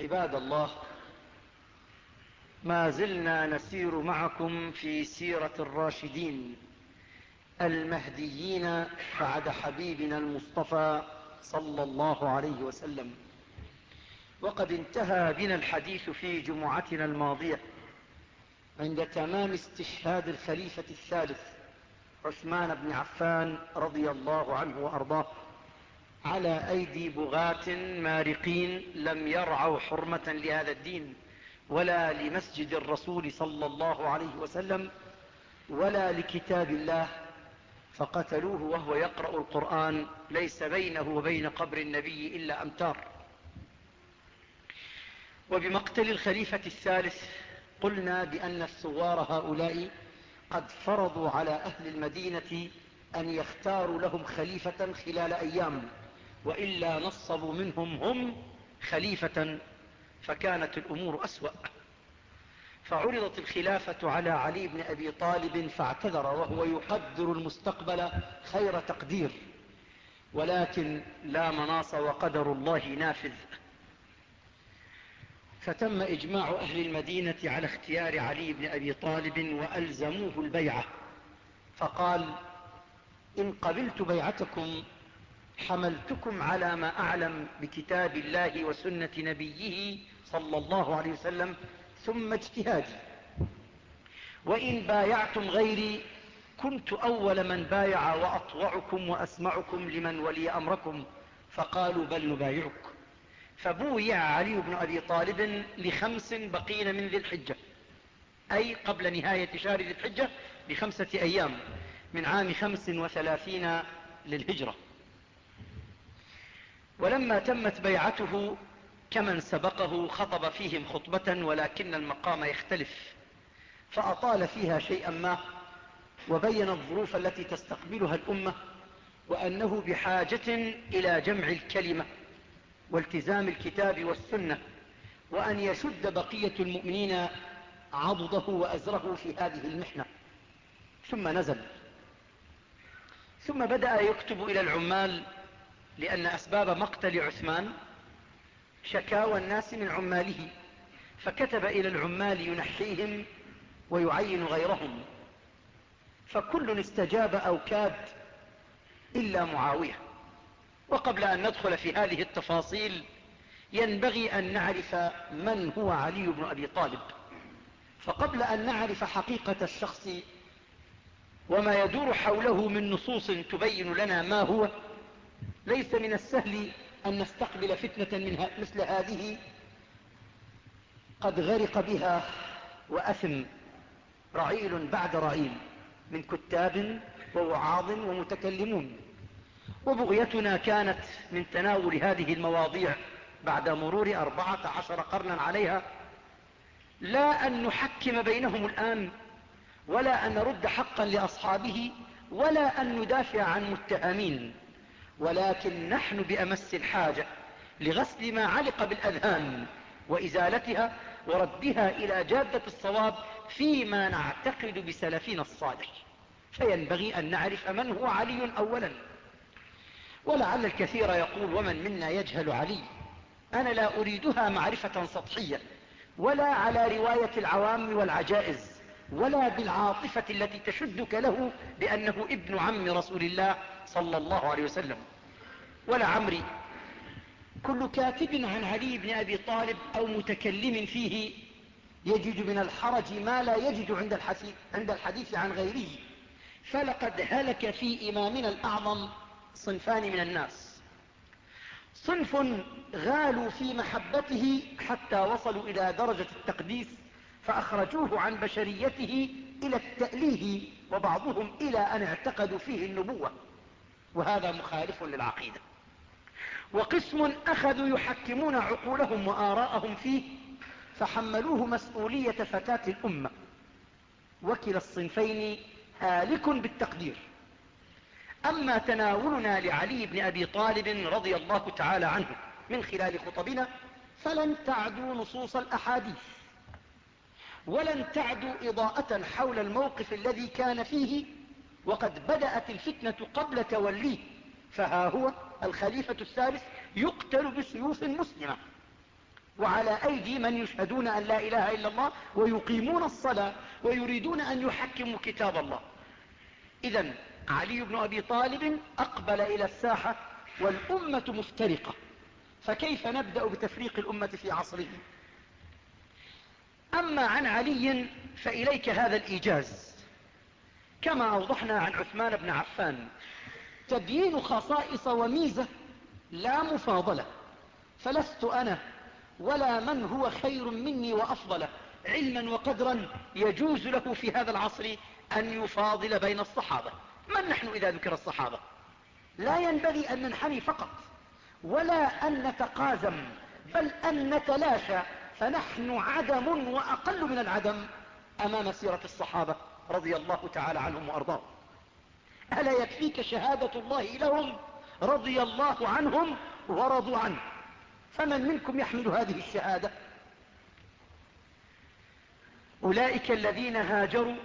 عباد الله ما زلنا نسير معكم في سيرة الراشدين المهديين بعد حبيبنا المصطفى صلى الله عليه وسلم. وقد انتهى بنا الحديث في جمعتنا الماضية عند تمام استشهاد الخليفة الثالث عثمان بن عفان رضي الله عنه وأرضاه. على أيدي بغاة مارقين لم يرعوا حرمة لهذا الدين ولا لمسجد الرسول صلى الله عليه وسلم ولا لكتاب الله فقتلوه وهو يقرأ القرآن ليس بينه وبين قبر النبي إلا أمتار. وبمقتل الخليفة الثالث قلنا بأن الثوار هؤلاء قد فرضوا على أهل المدينة أن يختاروا لهم خليفة خلال أيام. وإلا نصبوا منهم هم خليفة فكانت الأمور أسوأ. فعرضت الخلافة على علي بن أبي طالب فاعتذر وهو يقدر المستقبل خير تقدير ولكن لا مناص وقدر الله نافذ. فتم إجماع أهل المدينة على اختيار علي بن أبي طالب وألزموه البيعة فقال إن قبلت بيعتكم حملتكم على ما أعلم بكتاب الله وسنة نبيه صلى الله عليه وسلم ثم اجتهادي. وإن بايعتم غيري كنت أول من بايع وأطوعكم وأسمعكم لمن ولي أمركم فقالوا بل نبايعك. فبويع علي بن أبي طالب لخمس بقين من ذي الحجة. أي قبل نهاية شهر ذي الحجة بخمسة أيام من عام خمس وثلاثين للهجرة. ولما تمت بيعته كمن سبقه خطب فيهم خطبة ولكن المقام يختلف فأطال فيها شيئا ما وبين الظروف التي تستقبلها الأمة وأنه بحاجة إلى جمع الكلمة والتزام الكتاب والسنة وأن يشد بقية المؤمنين عضده وأزره في هذه المحنة. ثم نزل. ثم بدأ يكتب إلى العمال لأن أسباب مقتل عثمان شكاوى الناس من عماله فكتب إلى العمال ينحيهم ويعين غيرهم. فكل استجاب أو كاد إلا معاوية. وقبل أن ندخل في هذه التفاصيل ينبغي أن نعرف من هو علي بن أبي طالب. فقبل أن نعرف حقيقة الشخص وما يدور حوله من نصوص تبين لنا ما هو ليس من السهل أن نستقبل فتنة من مثل هذه. قد غرق بها وأثم رعيل بعد رعيل من كتاب ووعاظ ومتكلمون. وبغيتنا كانت من تناول هذه المواضيع بعد مرور أربعة عشر قرنا عليها لا أن نحكم بينهم الآن ولا أن نرد حقا لأصحابه ولا أن ندافع عن متهمين. ولكن نحن بأمس الحاجة لغسل ما علق بالأذهان وإزالتها وردها إلى جادة الصواب فيما نعتقد بسلفنا الصالح. فينبغي أن نعرف من هو علي أولا. ولعل الكثير يقول ومن منا يجهل علي؟ أنا لا أريدها معرفة سطحية ولا على رواية العوام والعجائز ولا بالعاطفة التي تشدك له بأنه ابن عم رسول الله صلى الله عليه وسلم. ولا عمري. كل كاتب عن علي بن أبي طالب أو متكلم فيه يجد من الحرج ما لا يجد عند الحديث, عند الحديث عن غيره. فلقد هلك في إمامنا الأعظم صنفان من الناس. صنف غالوا في محبته حتى وصلوا إلى درجة التقديس فأخرجوه عن بشريته إلى التأليه وبعضهم إلى أن اعتقدوا فيه النبوة. وهذا مخالف للعقيدة. وقسم أخذوا يحكمون عقولهم وآراءهم فيه فحملوه مسؤولية فتاة الأمة. وكلا الصنفين هالك بالتقدير. أما تناولنا لعلي بن أبي طالب رضي الله تعالى عنه من خلال خطبنا فلن تعدوا نصوص الأحاديث ولن تعدوا إضاءة حول الموقف الذي كان فيه وقد بدأت الفتنة قبل توليه فها هو الخليفة الثالث يقتل بسيوف مسلمة. وعلى أيدي من يشهدون أن لا إله إلا الله ويقيمون الصلاة ويريدون أن يحكموا كتاب الله. إذا علي بن أبي طالب أقبل إلى الساحة والأمة مفترقة. فكيف نبدأ بتفريق الأمة في عصره؟ أما عن علي فإليك هذا الإيجاز. كما أوضحنا عن عثمان بن عفان تبيين خصائص وميزة لا مفاضلة. فلست أنا ولا من هو خير مني وأفضل. علما وقدرا يجوز له في هذا العصر أن يفاضل بين الصحابة. من نحن إذا ذكر الصحابة؟ لا ينبغي أن ننحني فقط ولا أن نتقازم بل أن نتلاشى. فنحن عدم وأقل من العدم أمام سيرة الصحابة رضي الله تعالى عنهم وأرضاهم. ألا يكفيك شهادة الله لهم رضي الله عنهم ورضوا عنه؟ فمن منكم يحمل هذه الشهادة؟ أولئك الذين هاجروا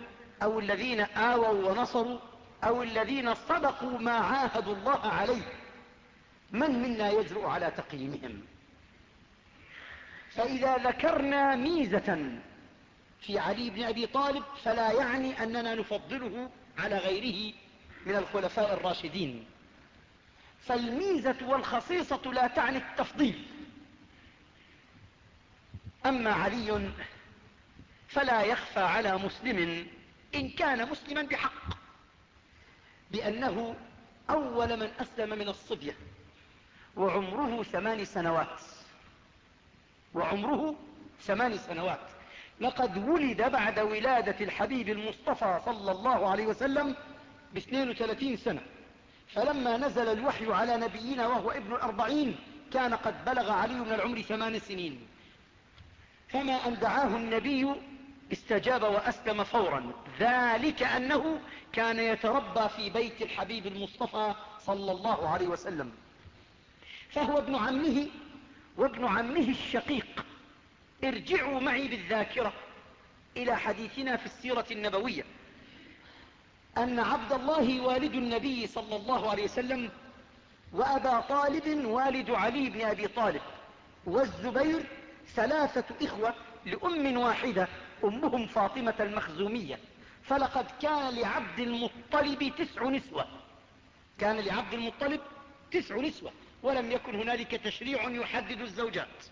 أو الذين آووا ونصروا أو الذين صدقوا ما عاهدوا الله عليه من منا يجرؤ على تقييمهم؟ فإذا ذكرنا ميزة في علي بن أبي طالب فلا يعني أننا نفضله على غيره. من الخلفاء الراشدين. فالميزة والخصيصة لا تعني التفضيل. أما علي فلا يخفى على مسلم إن كان مسلما بحق بأنه أول من أسلم من الصبية وعمره ثمان سنوات. وعمره ثمان سنوات. لقد ولد بعد ولادة الحبيب المصطفى صلى الله عليه وسلم ب 32 سنة. فلما نزل الوحي على نبينا وهو ابن الأربعين كان قد بلغ علي من العمر ثمان سنين. فما أن دعاه النبي استجاب وأسلم فورا. ذلك أنه كان يتربى في بيت الحبيب المصطفى صلى الله عليه وسلم. فهو ابن عمه وابن عمه الشقيق. ارجعوا معي بالذاكرة إلى حديثنا في السيرة النبوية. أن عبد الله والد النبي صلى الله عليه وسلم وأبا طالب والد علي بن أبي طالب والزبير ثلاثة إخوة لأم واحدة أمهم فاطمة المخزومية. فلقد كان لعبد المطلب تسع نسوة. كان لعبد المطلب تسع نسوة ولم يكن هنالك تشريع يحدد الزوجات.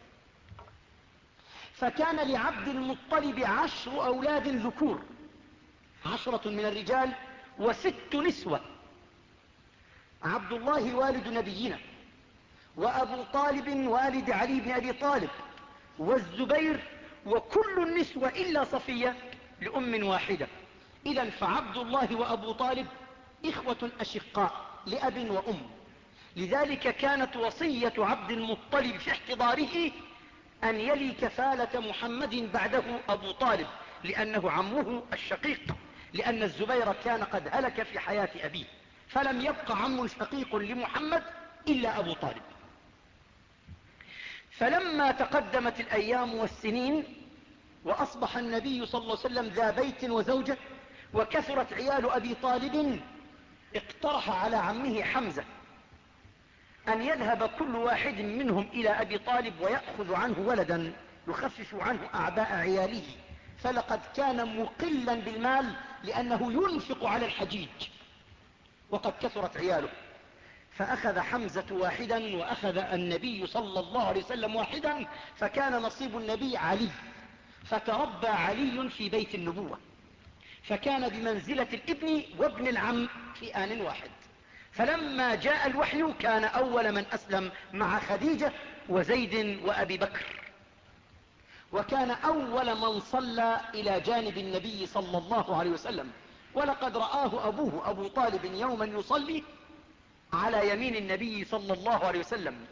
فكان لعبد المطلب عشر أولاد ذكور. عشرة من الرجال وست نسوة. عبد الله والد نبينا وأبو طالب والد علي بن أبي طالب والزبير وكل النسوة إلا صفية لأم واحدة. إذا فعبد الله وأبو طالب إخوة أشقاء لأب وأم. لذلك كانت وصية عبد المطلب في احتضاره أن يلي كفالة محمد بعده أبو طالب لأنه عمه الشقيق. لأن الزبير كان قد هلك في حياة أبيه فلم يبق عم شقيق لمحمد إلا أبو طالب. فلما تقدمت الأيام والسنين وأصبح النبي صلى الله عليه وسلم ذا بيت وزوجة وكثرت عيال أبي طالب اقترح على عمه حمزة أن يذهب كل واحد منهم إلى أبي طالب ويأخذ عنه ولدا يخفف عنه أعباء عياله. فلقد كان مقلا بالمال لأنه ينفق على الحجيج. وقد كثرت عياله. فأخذ حمزة واحدا وأخذ النبي صلى الله عليه وسلم واحدا فكان نصيب النبي علي. فتربى علي في بيت النبوة. فكان بمنزلة الابن وابن العم في آن واحد. فلما جاء الوحي كان أول من أسلم مع خديجة وزيد وأبي بكر. وكان أول من صلى إلى جانب النبي صلى الله عليه وسلم. ولقد رآه أبوه أبو طالب يوما يصلي على يمين النبي صلى الله عليه وسلم.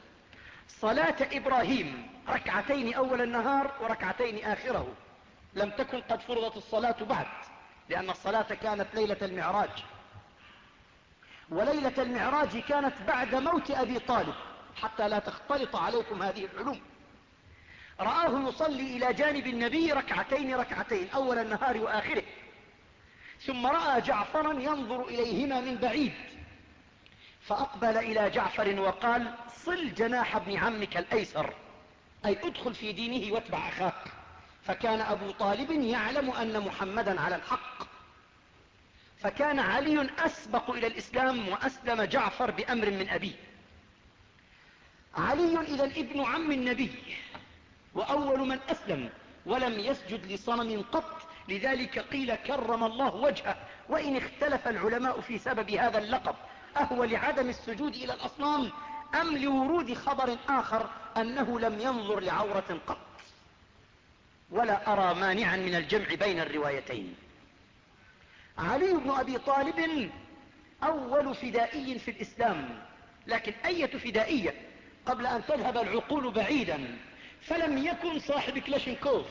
صلاة إبراهيم ركعتين أول النهار وركعتين آخره. لم تكن قد فرضت الصلاة بعد لأن الصلاة كانت ليلة المعراج. وليلة المعراج كانت بعد موت أبي طالب حتى لا تختلط عليكم هذه العلوم. رآه يصلي إلى جانب النبي ركعتين ركعتين أول النهار وآخره. ثم رأى جعفرا ينظر إليهما من بعيد. فأقبل إلى جعفر وقال صل جناح ابن عمك الأيسر أي ادخل في دينه واتبع أخاك. فكان أبو طالب يعلم أن محمدا على الحق. فكان علي أسبق إلى الإسلام وأسلم جعفر بأمر من أبيه. علي إذا ابن عم النبي. وأول من أسلم ولم يسجد لصنم قط لذلك قيل كرم الله وجهه وإن اختلف العلماء في سبب هذا اللقب أهو لعدم السجود إلى الأصنام أم لورود خبر آخر أنه لم ينظر لعورة قط. ولا أرى مانعا من الجمع بين الروايتين. علي بن أبي طالب أول فدائي في الإسلام لكن أية فدائية قبل أن تذهب العقول بعيدا. فلم يكن صاحب كلاشينكوف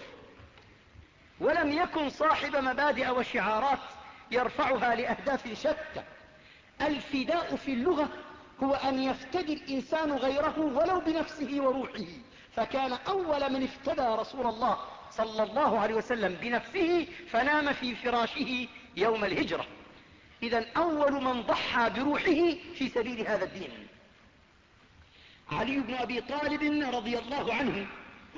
ولم يكن صاحب مبادئ وشعارات يرفعها لأهداف شتى. الفداء في اللغة هو أن يفتدي الإنسان غيره ولو بنفسه وروحه. فكان أول من افتدى رسول الله صلى الله عليه وسلم بنفسه فنام في فراشه يوم الهجرة. إذا أول من ضحى بروحه في سبيل هذا الدين. علي بن أبي طالب رضي الله عنه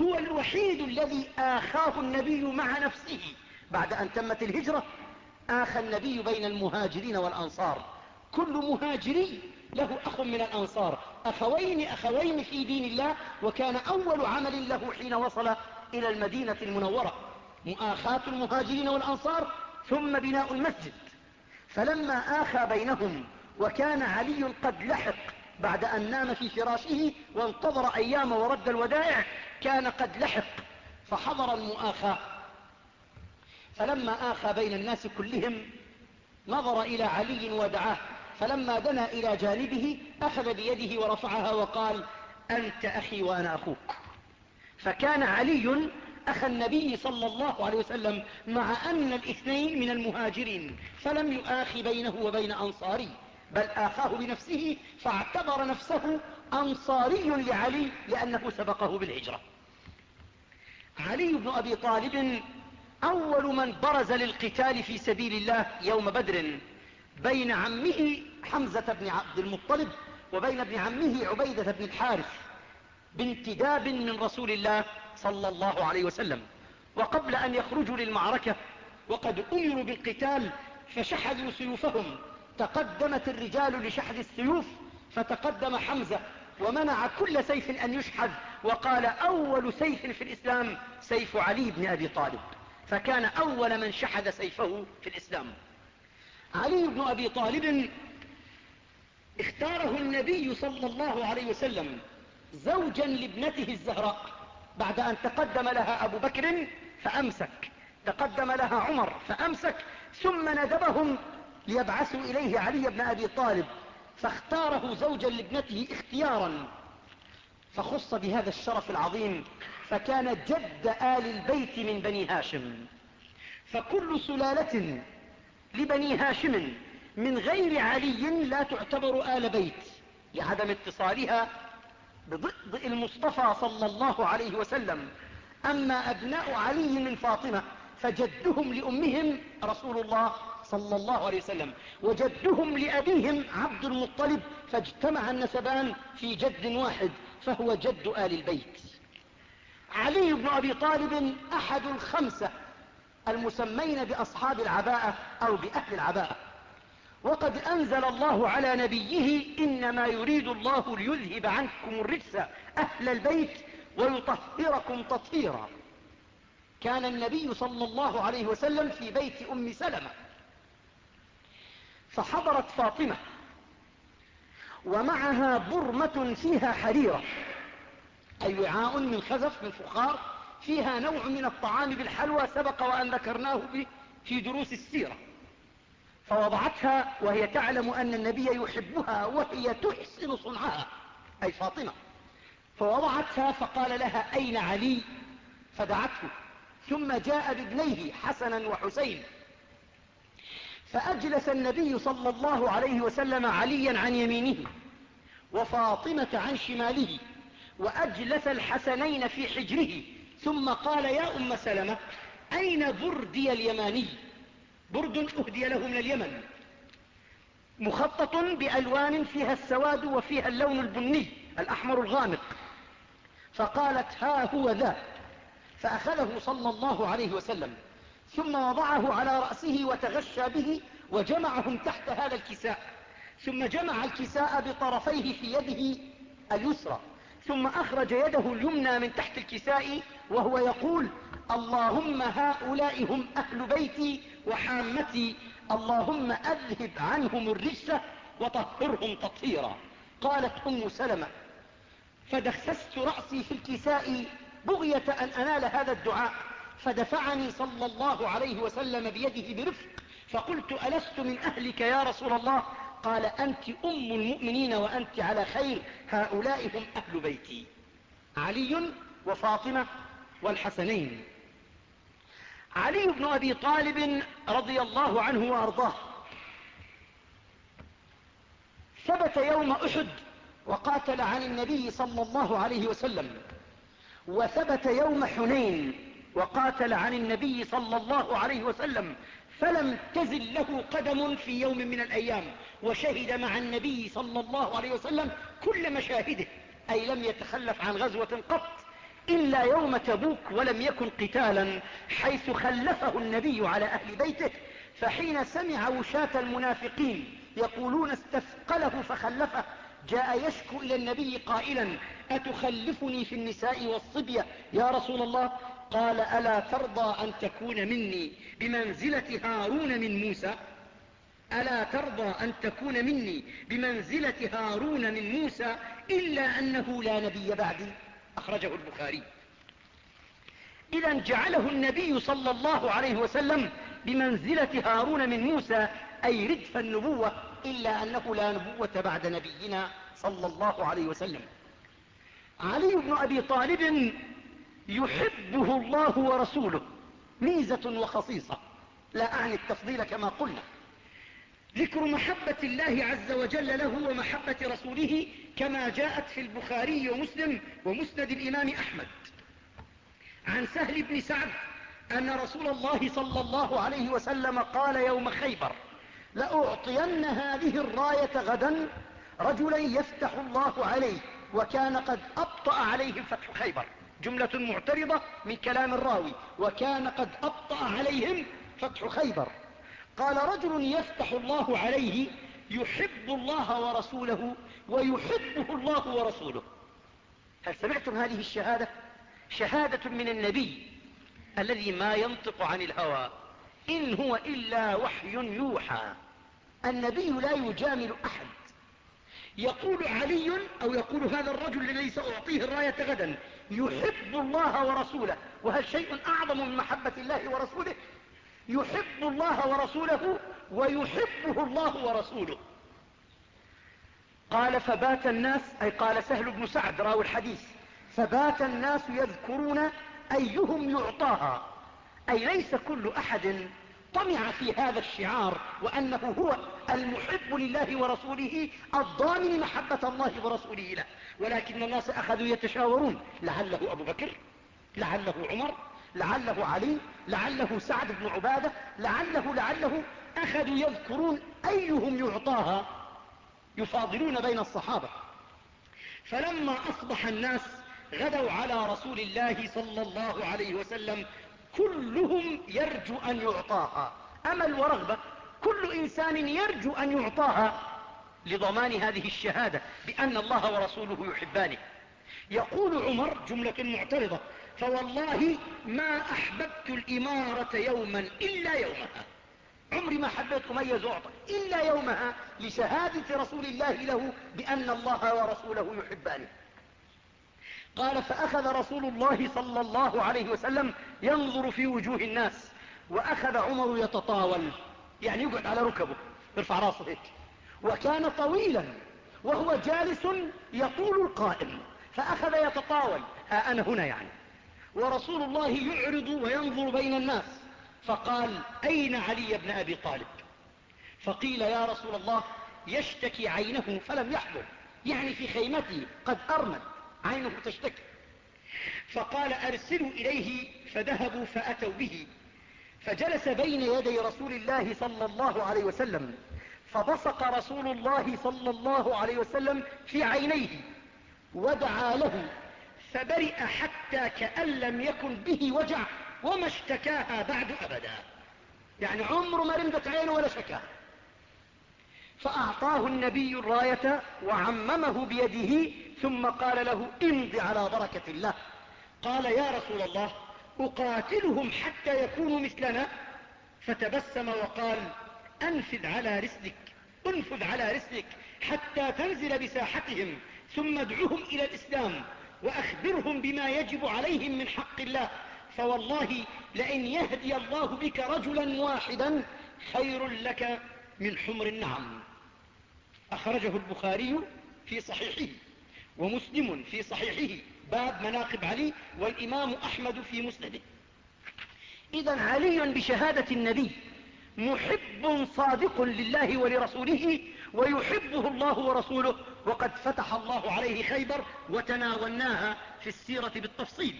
هو الوحيد الذي آخاه النبي مع نفسه. بعد أن تمت الهجرة آخى النبي بين المهاجرين والأنصار. كل مهاجري له أخ من الأنصار. أخوين أخوين في دين الله وكان أول عمل له حين وصل إلى المدينة المنورة. مؤاخاة المهاجرين والأنصار ثم بناء المسجد. فلما آخى بينهم وكان علي قد لحق بعد أن نام في فراشه وانتظر أيام ورد الودائع كان قد لحق فحضر المؤاخاة. فلما آخى بين الناس كلهم نظر إلى علي ودعاه فلما دنا إلى جانبه أخذ بيده ورفعها وقال أنت أخي وأنا أخوك. فكان علي أخ النبي صلى الله عليه وسلم مع أن الاثنين من المهاجرين فلم يآخي بينه وبين أنصاري. بل آخاه بنفسه فاعتبر نفسه أنصاري لعلي لأنه سبقه بالهجرة. علي بن أبي طالب أول من برز للقتال في سبيل الله يوم بدر بين عمه حمزة بن عبد المطلب وبين ابن عمه عبيدة بن الحارث بانتداب من رسول الله صلى الله عليه وسلم. وقبل أن يخرجوا للمعركة وقد أمروا بالقتال فشحذوا سيوفهم تقدمت الرجال لشحذ السيوف فتقدم حمزة ومنع كل سيف أن يشحذ وقال أول سيف في الإسلام سيف علي بن أبي طالب فكان أول من شحذ سيفه في الإسلام. علي بن أبي طالب اختاره النبي صلى الله عليه وسلم زوجا لابنته الزهراء بعد أن تقدم لها أبو بكر فأمسك تقدم لها عمر فأمسك ثم ندبهم ليبعثوا إليه علي بن أبي طالب فاختاره زوجا لابنته اختيارا فخص بهذا الشرف العظيم فكان جد آل البيت من بني هاشم. فكل سلالة لبني هاشم من غير علي لا تعتبر آل بيت لعدم اتصالها بضئضئ المصطفى صلى الله عليه وسلم. أما أبناء علي من فاطمة فجدهم لأمهم رسول الله صلى الله عليه وسلم وجدهم لأبيهم عبد المطلب فاجتمع النسبان في جد واحد فهو جد آل البيت. علي بن أبي طالب أحد الخمسة المسمين بأصحاب العباءة أو بأهل العباءة. وقد أنزل الله على نبيه إنما يريد الله ليذهب عنكم الرجس أهل البيت ويطهركم تطهيرا. كان النبي صلى الله عليه وسلم في بيت أم سلمة. فحضرت فاطمة. ومعها برمة فيها حريرة. أي وعاء من خزف من فخار. فيها نوع من الطعام بالحلوى سبق وأن ذكرناه في دروس السيرة. فوضعتها وهي تعلم أن النبي يحبها وهي تحسن صنعها. أي فاطمة. فوضعتها فقال لها أين علي؟ فدعته. ثم جاء بابنيه حسنا وحسين. فأجلس النبي صلى الله عليه وسلم عليا عن يمينه وفاطمة عن شماله وأجلس الحسنين في حجره ثم قال يا أم سلمة أين بردي اليماني؟ برد أهدي له من اليمن. مخطط بألوان فيها السواد وفيها اللون البني الأحمر الغامق. فقالت ها هو ذا. فأخذه صلى الله عليه وسلم. ثم وضعه على رأسه وتغشى به وجمعهم تحت هذا الكساء. ثم جمع الكساء بطرفيه في يده اليسرى. ثم أخرج يده اليمنى من تحت الكساء وهو يقول اللهم هؤلاء هم أهل بيتي وحامتي. اللهم أذهب عنهم الرجس وطهرهم تطهيرا. قالت أم سلمة فدخست رأسي في الكساء بغية أن أنال هذا الدعاء. فدفعني صلى الله عليه وسلم بيده برفق فقلت ألست من أهلك يا رسول الله؟ قال أنت أم المؤمنين وأنت على خير هؤلاء هم أهل بيتي. علي وفاطمة والحسنين. علي بن أبي طالب رضي الله عنه وأرضاه. ثبت يوم أحد وقاتل عن النبي صلى الله عليه وسلم وثبت يوم حنين. وقاتل عن النبي صلى الله عليه وسلم فلم تزل له قدم في يوم من الأيام. وشهد مع النبي صلى الله عليه وسلم كل مشاهده أي لم يتخلف عن غزوة قط إلا يوم تبوك ولم يكن قتالا حيث خلفه النبي على أهل بيته. فحين سمع وشاة المنافقين يقولون استثقله فخلفه جاء يشكو إلى النبي قائلا أتخلفني في النساء والصبية؟ يا رسول الله قال ألا ترضى أن تكون مني بمنزلة هارون من موسى؟ ألا ترضى أن تكون مني بمنزلة هارون من موسى إلا أنه لا نبي بعدي؟ أخرجه البخاري. إذا جعله النبي صلى الله عليه وسلم بمنزلة هارون من موسى أي ردف النبوة إلا أنه لا نبوة بعد نبينا صلى الله عليه وسلم. علي بن أبي طالب يحبه الله ورسوله. ميزة وخصيصة. لا أعني التفضيل كما قلنا. ذكر محبة الله عز وجل له ومحبة رسوله كما جاءت في البخاري ومسلم ومسند الإمام أحمد. عن سهل بن سعد أن رسول الله صلى الله عليه وسلم قال يوم خيبر لأعطين هذه الراية غدا رجلا يفتح الله عليه وكان قد أبطأ عليهم فتح خيبر. جملة معترضة من كلام الراوي وكان قد أبطأ عليهم فتح خيبر. قال رجل يفتح الله عليه يحب الله ورسوله ويحبه الله ورسوله. هل سمعتم هذه الشهادة؟ شهادة من النبي الذي ما ينطق عن الهوى إن هو إلا وحي يوحى. النبي لا يجامل أحد. يقول علي أو يقول هذا الرجل الذي سأعطيه الراية غدا يحب الله ورسوله وهل شيء أعظم من محبة الله ورسوله؟ يحب الله ورسوله ويحبه الله ورسوله. قال فبات الناس أي قال سهل بن سعد راوي الحديث فبات الناس يذكرون أيهم يعطاها أي ليس كل أحد طمع في هذا الشعار وأنه هو المحب لله ورسوله الضامن محبة الله ورسوله له. ولكن الناس أخذوا يتشاورون. لعله أبو بكر لعله عمر لعله علي لعله سعد بن عبادة لعله لعله أخذوا يذكرون أيهم يعطاها يفاضلون بين الصحابة. فلما أصبح الناس غدوا على رسول الله صلى الله عليه وسلم كلهم يرجو أن يعطاها. أمل ورغبة كل إنسان يرجو أن يعطاها لضمان هذه الشهادة بأن الله ورسوله يحبانه. يقول عمر جملة معترضة فوالله ما أحببت الإمارة يوما إلا يومها. عمري ما حبيت أميز أعطى إلا يومها لشهادة رسول الله له بأن الله ورسوله يحبانه. قال فأخذ رسول الله صلى الله عليه وسلم ينظر في وجوه الناس وأخذ عمر يتطاول يعني يقعد على ركبه. يرفع راسه هيك وكان طويلا وهو جالس يطول القائم. فأخذ يتطاول. ها أنا هنا يعني. ورسول الله يعرض وينظر بين الناس. فقال أين علي بن أبي طالب؟ فقيل يا رسول الله يشتكي عينه فلم يحضر. يعني في خيمته قد أرمد عينه تشتكي فقال أرسلوا إليه فذهبوا فأتوا به. فجلس بين يدي رسول الله صلى الله عليه وسلم فبصق رسول الله صلى الله عليه وسلم في عينيه ودعا له فبرئ حتى كأن لم يكن به وجع وما اشتكاها بعد أبدا. يعني عمره ما رمدت عينه ولا شكاها. فأعطاه النبي الراية وعممه بيده ثم قال له امض على بركة الله. قال يا رسول الله أقاتلهم حتى يكونوا مثلنا؟ فتبسم وقال أنفذ على رسلك انفذ على رسلك حتى تنزل بساحتهم ثم ادعهم إلى الإسلام وأخبرهم بما يجب عليهم من حق الله. فوالله لئن يهدي الله بك رجلا واحدا خير لك من حمر النعم. أخرجه البخاري في صحيحه ومسلم في صحيحه. باب مناقب علي والإمام أحمد في مسنده. إذا علي بشهادة النبي محب صادق لله ولرسوله ويحبه الله ورسوله. وقد فتح الله عليه خيبر وتناولناها في السيرة بالتفصيل.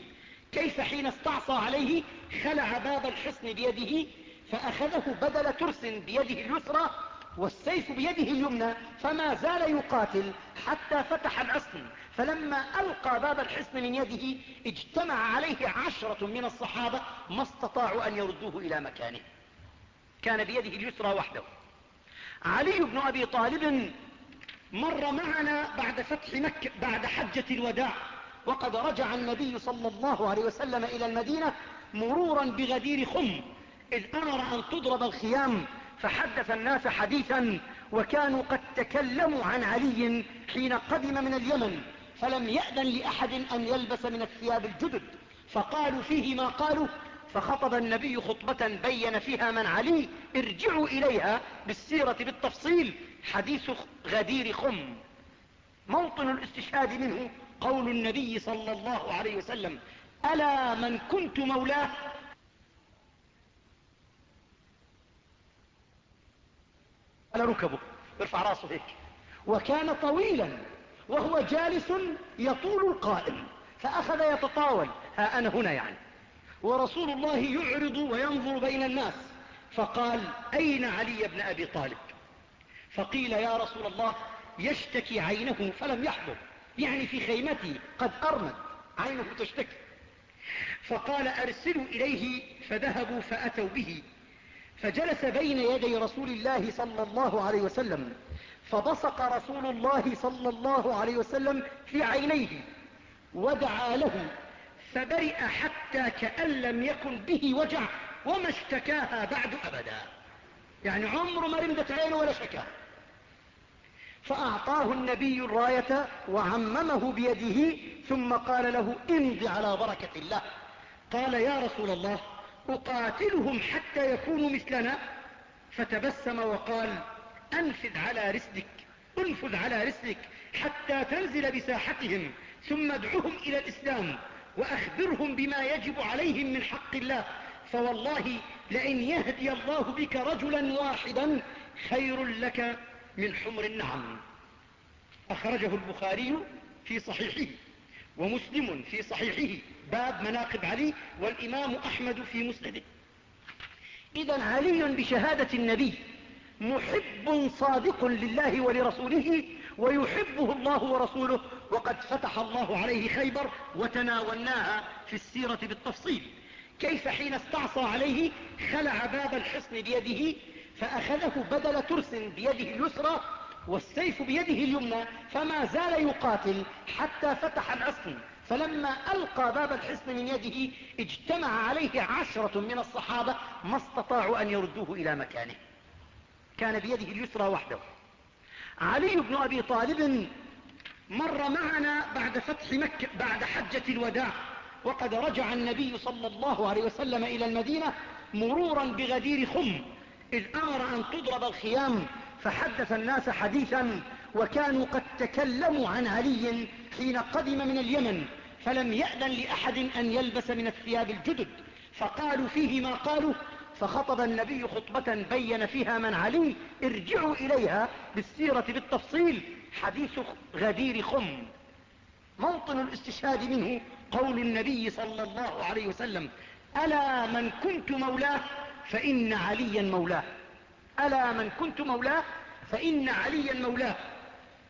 كيف حين استعصى عليه خلع باب الحصن بيده فأخذه بدل ترس بيده اليسرى والسيف بيده اليمنى فما زال يقاتل حتى فتح الحصن فلما ألقى باب الحصن من يده اجتمع عليه عشرة من الصحابة ما استطاعوا أن يردوه إلى مكانه. كان بيده اليسرى وحده. علي بن أبي طالب مر معنا بعد فتح مكة بعد حجة الوداع. وقد رجع النبي صلى الله عليه وسلم إلى المدينة مرورا بغدير خم. إذ أمر أن تضرب الخيام فحدث الناس حديثا وكانوا قد تكلموا عن علي حين قدم من اليمن فلم يأذن لأحد أن يلبس من الثياب الجدد فقالوا فيه ما قالوا فخطب النبي خطبة بين فيها من علي ارجعوا إليها بالسيرة بالتفصيل حديث غدير خم. موطن الاستشهاد منه قول النبي صلى الله عليه وسلم ألا من كنت مولاه؟ على ركبه. ارفع راسه هيك. وكان طويلا وهو جالس يطول القائم. فأخذ يتطاول. ها أنا هنا يعني. ورسول الله يعرض وينظر بين الناس. فقال أين علي بن أبي طالب؟ فقيل يا رسول الله يشتكي عينه فلم يحضر. يعني في خيمتي قد أرمد عينه تشتكي. فقال أرسلوا إليه. فذهبوا فأتوا به. فجلس بين يدي رسول الله صلى الله عليه وسلم فبصق رسول الله صلى الله عليه وسلم في عينيه ودعا له فبرئ حتى كأن لم يكن به وجع وما اشتكاها بعد أبدا. يعني عمره ما رمدت عينه ولا شكاها فأعطاه النبي الراية وعممه بيده ثم قال له امض على بركة الله. قال يا رسول الله أقاتلهم حتى يكونوا مثلنا؟ فتبسم وقال أنفذ على رسلك انفذ على رسلك حتى تنزل بساحتهم ثم ادعهم إلى الإسلام وأخبرهم بما يجب عليهم من حق الله. فوالله لئن يهدي الله بك رجلا واحدا خير لك من حمر النعم. أخرجه البخاري في صحيحه. ومسلم في صحيحه. باب مناقب علي والإمام أحمد في مسنده. إذا علي بشهادة النبي. محب صادق لله ولرسوله ويحبه الله ورسوله. وقد فتح الله عليه خيبر وتناولناها في السيرة بالتفصيل. كيف حين استعصى عليه خلع باب الحصن بيده فأخذه بدل ترس بيده اليسرى والسيف بيده اليمنى فما زال يقاتل حتى فتح الحصن فلما ألقى باب الحصن من يده اجتمع عليه عشرة من الصحابة ما استطاعوا أن يردوه إلى مكانه. كان بيده اليسرى وحده. علي بن أبي طالب مر معنا بعد فتح مكة بعد حجة الوداع. وقد رجع النبي صلى الله عليه وسلم إلى المدينة مرورا بغدير خم. إذ أمر أن تضرب الخيام فحدث الناس حديثا وكانوا قد تكلموا عن علي حين قدم من اليمن فلم يأذن لأحد أن يلبس من الثياب الجدد فقالوا فيه ما قالوا فخطب النبي خطبة بين فيها من علي ارجعوا إليها بالسيرة بالتفصيل حديث غدير خم. موطن الاستشهاد منه قول النبي صلى الله عليه وسلم ألا من كنت مولاه فإن عليا مولاه. ألا من كنت مولاه فإن عليا مولاه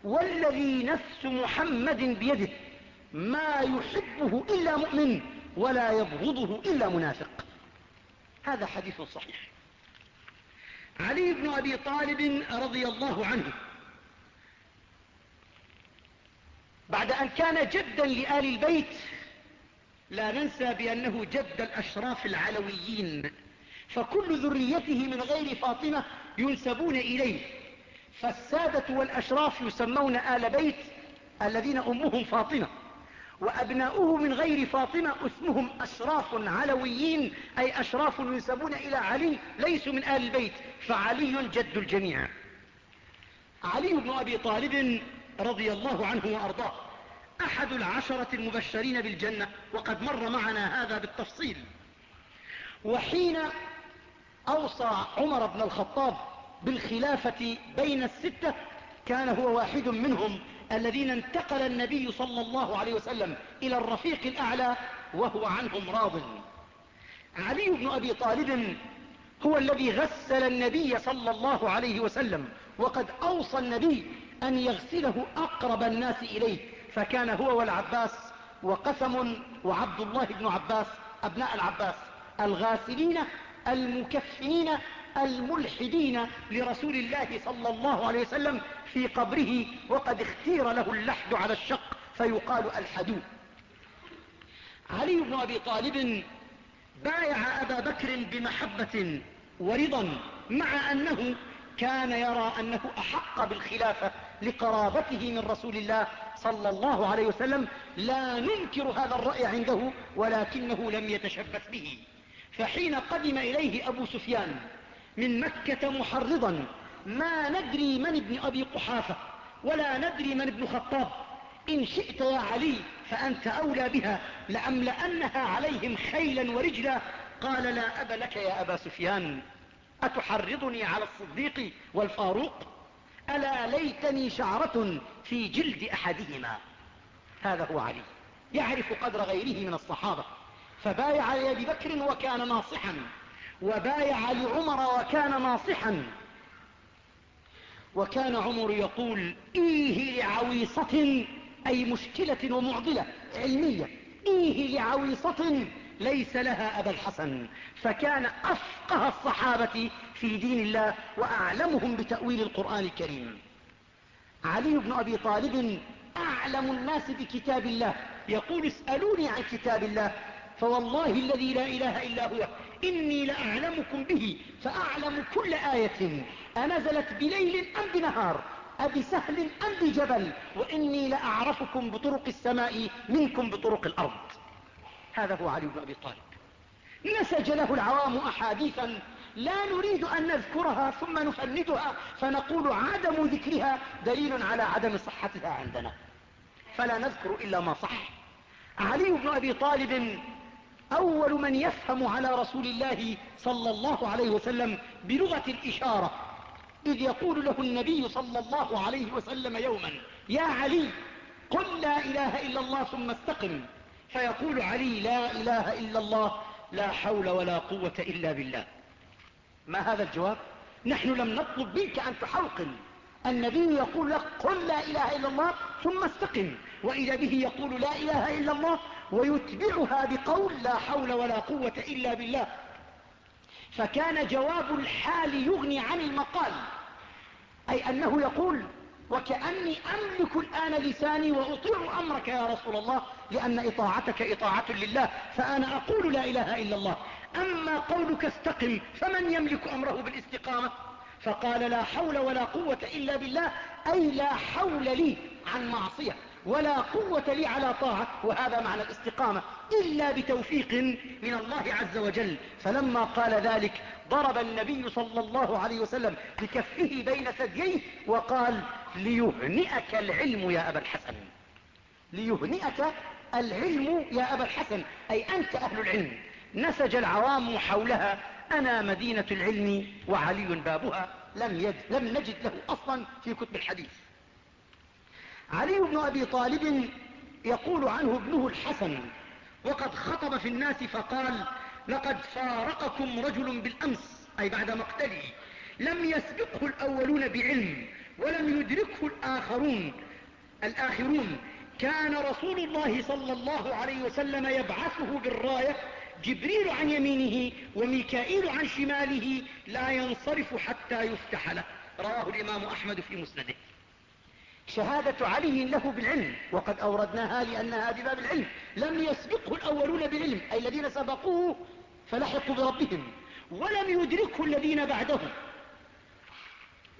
والذي نفس محمد بيده ما يحبه إلا مؤمن ولا يبغضه إلا منافق. هذا حديث صحيح. علي بن أبي طالب رضي الله عنه بعد أن كان جدا لآل البيت لا ننسى بأنه جد الأشراف العلويين. فكل ذريته من غير فاطمة ينسبون إليه. فالسادة والأشراف يسمون آل بيت الذين أمهم فاطمة وأبناؤه من غير فاطمة اسمهم أشراف علويين أي أشراف ينسبون إلى علي ليسوا من آل البيت فعلي جد الجميع. علي بن أبي طالب رضي الله عنه وأرضاه أحد العشرة المبشرين بالجنة وقد مر معنا هذا بالتفصيل. وحين أوصى عمر بن الخطاب بالخلافة بين الستة كان هو واحد منهم الذين انتقل النبي صلى الله عليه وسلم إلى الرفيق الأعلى وهو عنهم راض. علي بن أبي طالب هو الذي غسل النبي صلى الله عليه وسلم وقد أوصى النبي أن يغسله أقرب الناس إليه فكان هو والعباس وقسم وعبد الله بن عباس أبناء العباس الغاسلين المكفنين الملحدين لرسول الله صلى الله عليه وسلم في قبره وقد اختير له اللحد على الشق فيقال الحدو. علي بن أبي طالب بايع أبا بكر بمحبة ورضا مع أنه كان يرى أنه أحق بالخلافة لقرابته من رسول الله صلى الله عليه وسلم. لا ننكر هذا الرأي عنده ولكنه لم يتشبث به. فحين قدم إليه أبو سفيان من مكة محرضا ما ندري من ابن أبي قحافة ولا ندري من ابن خطاب. إن شئت يا علي فأنت أولى بها لأملأنها عليهم خيلا ورجلا. قال لا أب لك يا أبا سفيان أتحرضني على الصديق والفاروق؟ ألا ليتني شعرة في جلد أحدهما. هذا هو علي يعرف قدر غيره من الصحابة. فبايع لأبي بكر وكان ناصحا وبايع لعمر وكان ناصحا. وكان عمر يقول إيه لعويصة أي مشكلة ومعضلة علمية. إيه لعويصة ليس لها أبا الحسن. فكان أفقه الصحابة في دين الله وأعلمهم بتأويل القرآن الكريم. علي بن أبي طالب أعلم الناس بكتاب الله. يقول اسألوني عن كتاب الله. فوالله الذي لا إله إلا هو إني لأعلمكم به فأعلم كل آية. أنزلت بليل أم بنهار أبسهل أم بجبل وإني لأعرفكم بطرق السماء منكم بطرق الأرض. هذا هو علي بن أبي طالب. نسج له العوام أحاديثا لا نريد أن نذكرها ثم نفندها فنقول عدم ذكرها دليل على عدم صحتها عندنا. فلا نذكر إلا ما صح. علي بن أبي طالب أول من يفهم على رسول الله صلى الله عليه وسلم بلغة الإشارة. إذ يقول له النبي صلى الله عليه وسلم يوما يا علي قل لا إله إلا الله ثم استقم. فيقول علي لا إله إلا الله لا حول ولا قوة إلا بالله. ما هذا الجواب؟ نحن لم نطلب منك أن تحوقل النبي يقول لك قل لا إله إلا الله ثم استقم. وإذا به يقول لا إله إلا الله ويتبعها بقول لا حول ولا قوة إلا بالله. فكان جواب الحال يغني عن المقال. أي أنه يقول وكأني أملك الآن لساني وأطيع أمرك يا رسول الله لأن إطاعتك إطاعة لله فأنا أقول لا إله إلا الله. أما قولك استقم فمن يملك أمره بالاستقامة؟ فقال لا حول ولا قوة إلا بالله أي لا حول لي عن معصية ولا قوة لي على طاعة وهذا معنى الاستقامة إلا بتوفيق من الله عز وجل. فلما قال ذلك ضرب النبي صلى الله عليه وسلم بكفه بين ثدييه وقال ليهنئك العلم يا أبا الحسن. ليهنئك العلم يا أبا الحسن أي أنت أهل العلم. نسج العوام حولها أنا مدينة العلم وعلي بابها لم, لم نجد له أصلا في كتب الحديث. علي بن أبي طالب يقول عنه ابنه الحسن وقد خطب في الناس فقال لقد فارقكم رجل بالأمس أي بعد مقتله لم يسبقه الأولون بعلم ولم يدركه الآخرون الآخرون كان رسول الله صلى الله عليه وسلم يبعثه بالراية جبريل عن يمينه وميكائيل عن شماله لا ينصرف حتى يفتح له. رواه الإمام أحمد في مسنده. شهادة علي له بالعلم وقد أوردناها لأنها بباب العلم. لم يسبقه الأولون بالعلم أي الذين سبقوه فلحقوا بربهم ولم يدركه الذين بعده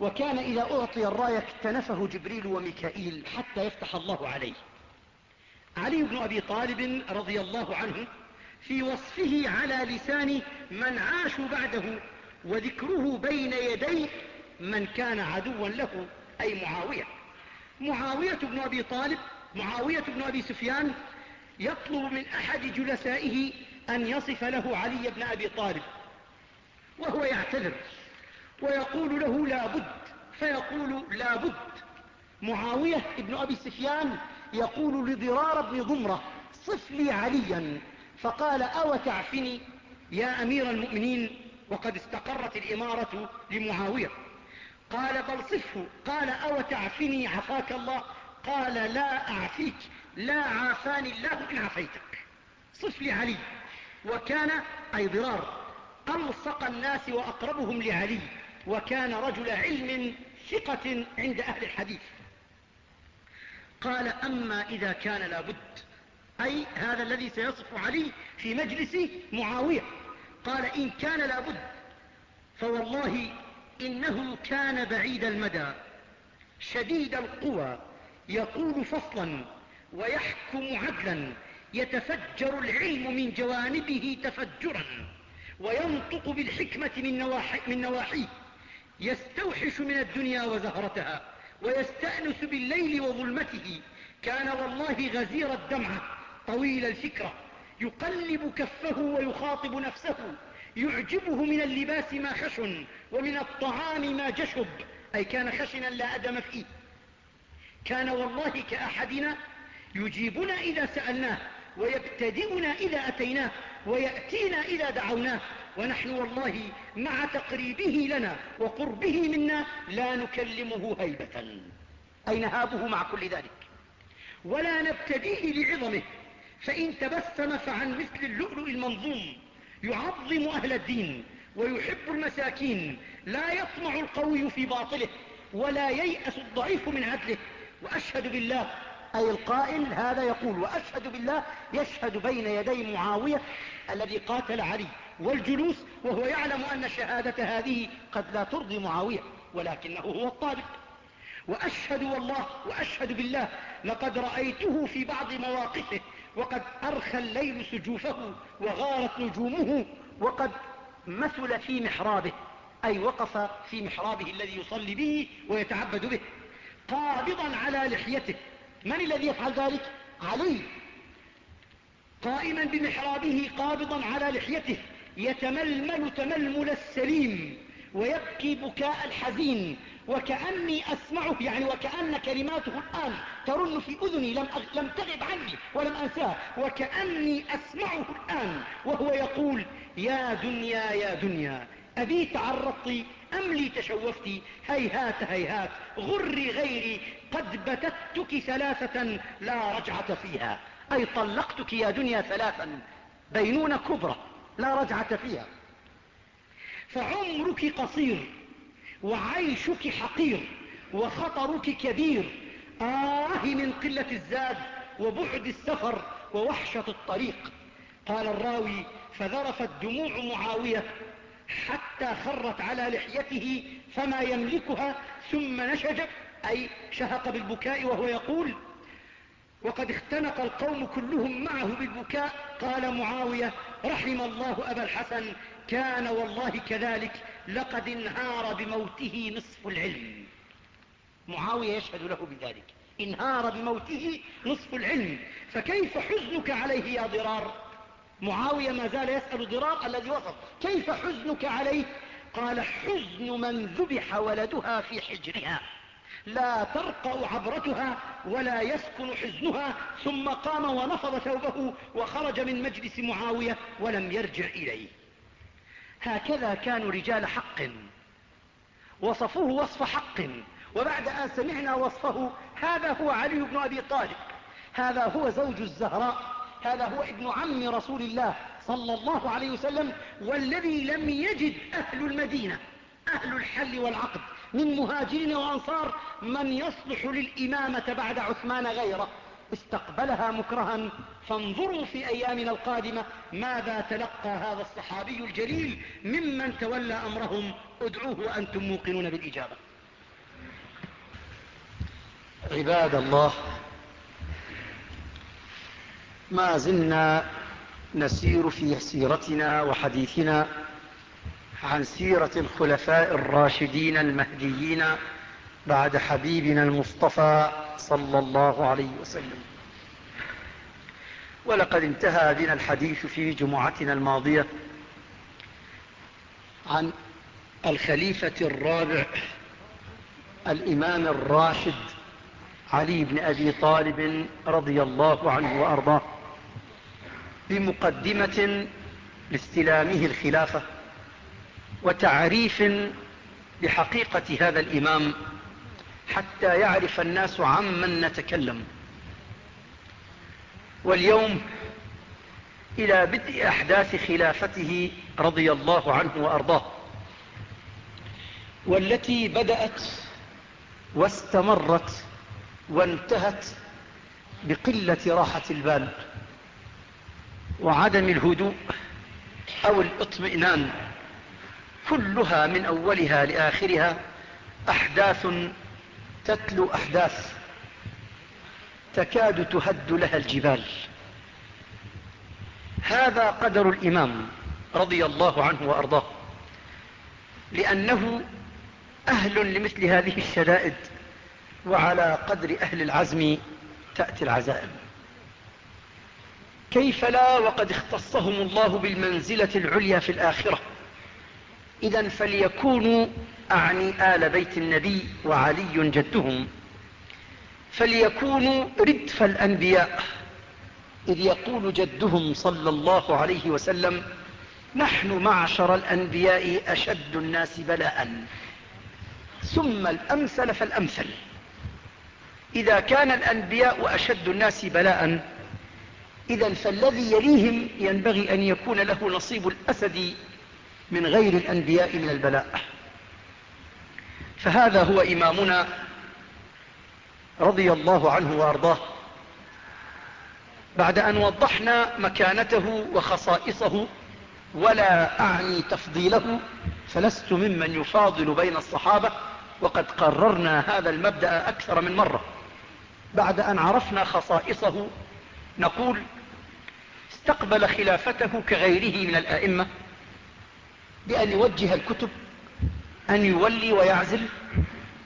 وكان إذا أعطي الراية اكتنفه جبريل وميكائيل حتى يفتح الله عليه. علي بن أبي طالب رضي الله عنه في وصفه على لسان من عاشوا بعده وذكره بين يدي من كان عدوا له أي معاوية. معاوية بن أبي طالب معاوية بن أبي سفيان يطلب من أحد جلسائه أن يصف له علي بن أبي طالب وهو يعتذر ويقول له لا بد فيقول لا بد. معاوية بن أبي سفيان يقول لضرار بن ضمرة صف لي عليا. فقال أو تعفني يا أمير المؤمنين وقد استقرت الإمارة لمعاوية قال بل صفه. قال أو تعفني عفاك الله. قال لا أعفيك. لا عافاني الله إن عفيتك. صف لي علي وكان أي ضرار. ألصق الناس وأقربهم لعلي. وكان رجل علم ثقة عند أهل الحديث. قال أما إذا كان لابد أي هذا الذي سيصف علي في مجلس معاوية. قال إن كان لابد فوالله إنه كان بعيد المدى. شديد القوى يقول فصلا ويحكم عدلا يتفجر العلم من جوانبه تفجرا وينطق بالحكمة من, نواحي من نواحيه. يستوحش من الدنيا وزهرتها ويستأنس بالليل وظلمته. كان والله غزير الدمعة. طويل الفكرة. يقلب كفه ويخاطب نفسه. يعجبه من اللباس ما خشن ومن الطعام ما جشب. أي كان خشنا لا أدم فيه. كان والله كأحدنا يجيبنا إذا سألناه ويبتدئنا إذا أتيناه ويأتينا إذا دعوناه. ونحن والله مع تقريبه لنا وقربه منا لا نكلمه هيبة. أي نهابه مع كل ذلك. ولا نبتديه لعظمه. فإن تبسم فعن مثل اللؤلؤ المنظوم يعظم أهل الدين ويحب المساكين لا يطمع القوي في باطله ولا ييأس الضعيف من عدله. وأشهد بالله أي القائل هذا يقول وأشهد بالله يشهد بين يدي معاوية الذي قاتل علي والجلوس وهو يعلم أن شهادة هذه قد لا ترضي معاوية ولكنه هو الطالب وأشهد والله وأشهد بالله لقد رأيته في بعض مواقفه وقد أرخى الليل سجوفه وغارت نجومه وقد مثل في محرابه أي وقف في محرابه الذي يصلي به ويتعبد به قابضا على لحيته. من الذي يفعل ذلك؟ علي. قائما بمحرابه قابضا على لحيته يتململ تململ السليم. ويبكي بكاء الحزين وكأني أسمعه يعني وكأن كلماته الآن ترن في أذني لم, لم تغب عني ولم أنساه وكأني أسمعه الآن وهو يقول يا دنيا يا دنيا أبي تعرضت أم لي تشوفت؟ هيهات هيهات غري غيري قد بتتك ثلاثة لا رجعة فيها أي طلقتك يا دنيا ثلاثا بينونة كبرى لا رجعة فيها. فعمرك قصير وعيشك حقير وخطرك كبير. آه من قلة الزاد وبعد السفر ووحشة الطريق. قال الراوي فذرفت دموع معاوية حتى خرت على لحيته فما يملكها ثم نشجت أي شهق بالبكاء وهو يقول وقد اختنق القوم كلهم معه بالبكاء. قال معاوية رحم الله أبا الحسن كان والله كذلك لقد انهار بموته نصف العلم. معاوية يشهد له بذلك. انهار بموته نصف العلم. فكيف حزنك عليه يا ضرار؟ معاوية ما زال يسأل ضرار الذي وصف. كيف حزنك عليه؟ قال حزن من ذبح ولدها في حجرها. لا ترقى عبرتها ولا يسكن حزنها. ثم قام ونفض ثوبه وخرج من مجلس معاوية ولم يرجع إليه. هكذا كانوا رجال حق. وصفوه وصف حق. وبعد أن سمعنا وصفه هذا هو علي بن أبي طالب. هذا هو زوج الزهراء. هذا هو ابن عم رسول الله صلى الله عليه وسلم والذي لم يجد أهل المدينة أهل الحل والعقد من مهاجرين وأنصار من يصلح للإمامة بعد عثمان غيره. استقبلها مكرها فانظروا في أيامنا القادمة ماذا تلقى هذا الصحابي الجليل ممن تولى أمرهم. ادعوه وأنتم موقنون بالإجابة. عباد الله ما زلنا نسير في سيرتنا وحديثنا عن سيرة الخلفاء الراشدين المهديين بعد حبيبنا المصطفى صلى الله عليه وسلم. ولقد انتهى بنا الحديث في جمعتنا الماضية عن الخليفة الرابع الإمام الراشد علي بن أبي طالب رضي الله عنه وأرضاه بمقدمة لاستلامه الخلافة وتعريف بحقيقة هذا الإمام حتى يعرف الناس عمن نتكلم. واليوم إلى بدء أحداث خلافته رضي الله عنه وأرضاه. والتي بدأت واستمرت وانتهت بقلة راحة البال وعدم الهدوء أو الاطمئنان. كلها من أولها لآخرها أحداث تتلو أحداث تكاد تهد لها الجبال. هذا قدر الإمام رضي الله عنه وأرضاه لأنه أهل لمثل هذه الشدائد وعلى قدر أهل العزم تأتي العزائم. كيف لا وقد اختصهم الله بالمنزلة العليا في الآخرة؟ إذا فليكونوا أعني آل بيت النبي وعلي جدهم. فليكونوا ردف الأنبياء. إذ يقول جدهم صلى الله عليه وسلم نحن معشر الأنبياء أشد الناس بلاء. ثم الأمثل فالأمثل. إذا كان الأنبياء أشد الناس بلاء إذا فالذي يليهم ينبغي أن يكون له نصيب الأسد من غير الأنبياء من البلاء. فهذا هو إمامنا رضي الله عنه وأرضاه. بعد أن وضحنا مكانته وخصائصه ولا أعني تفضيله فلست ممن يفاضل بين الصحابة وقد قررنا هذا المبدأ أكثر من مرة. بعد أن عرفنا خصائصه نقول استقبل خلافته كغيره من الآئمة بأن يوجه الكتب أن يولي ويعزل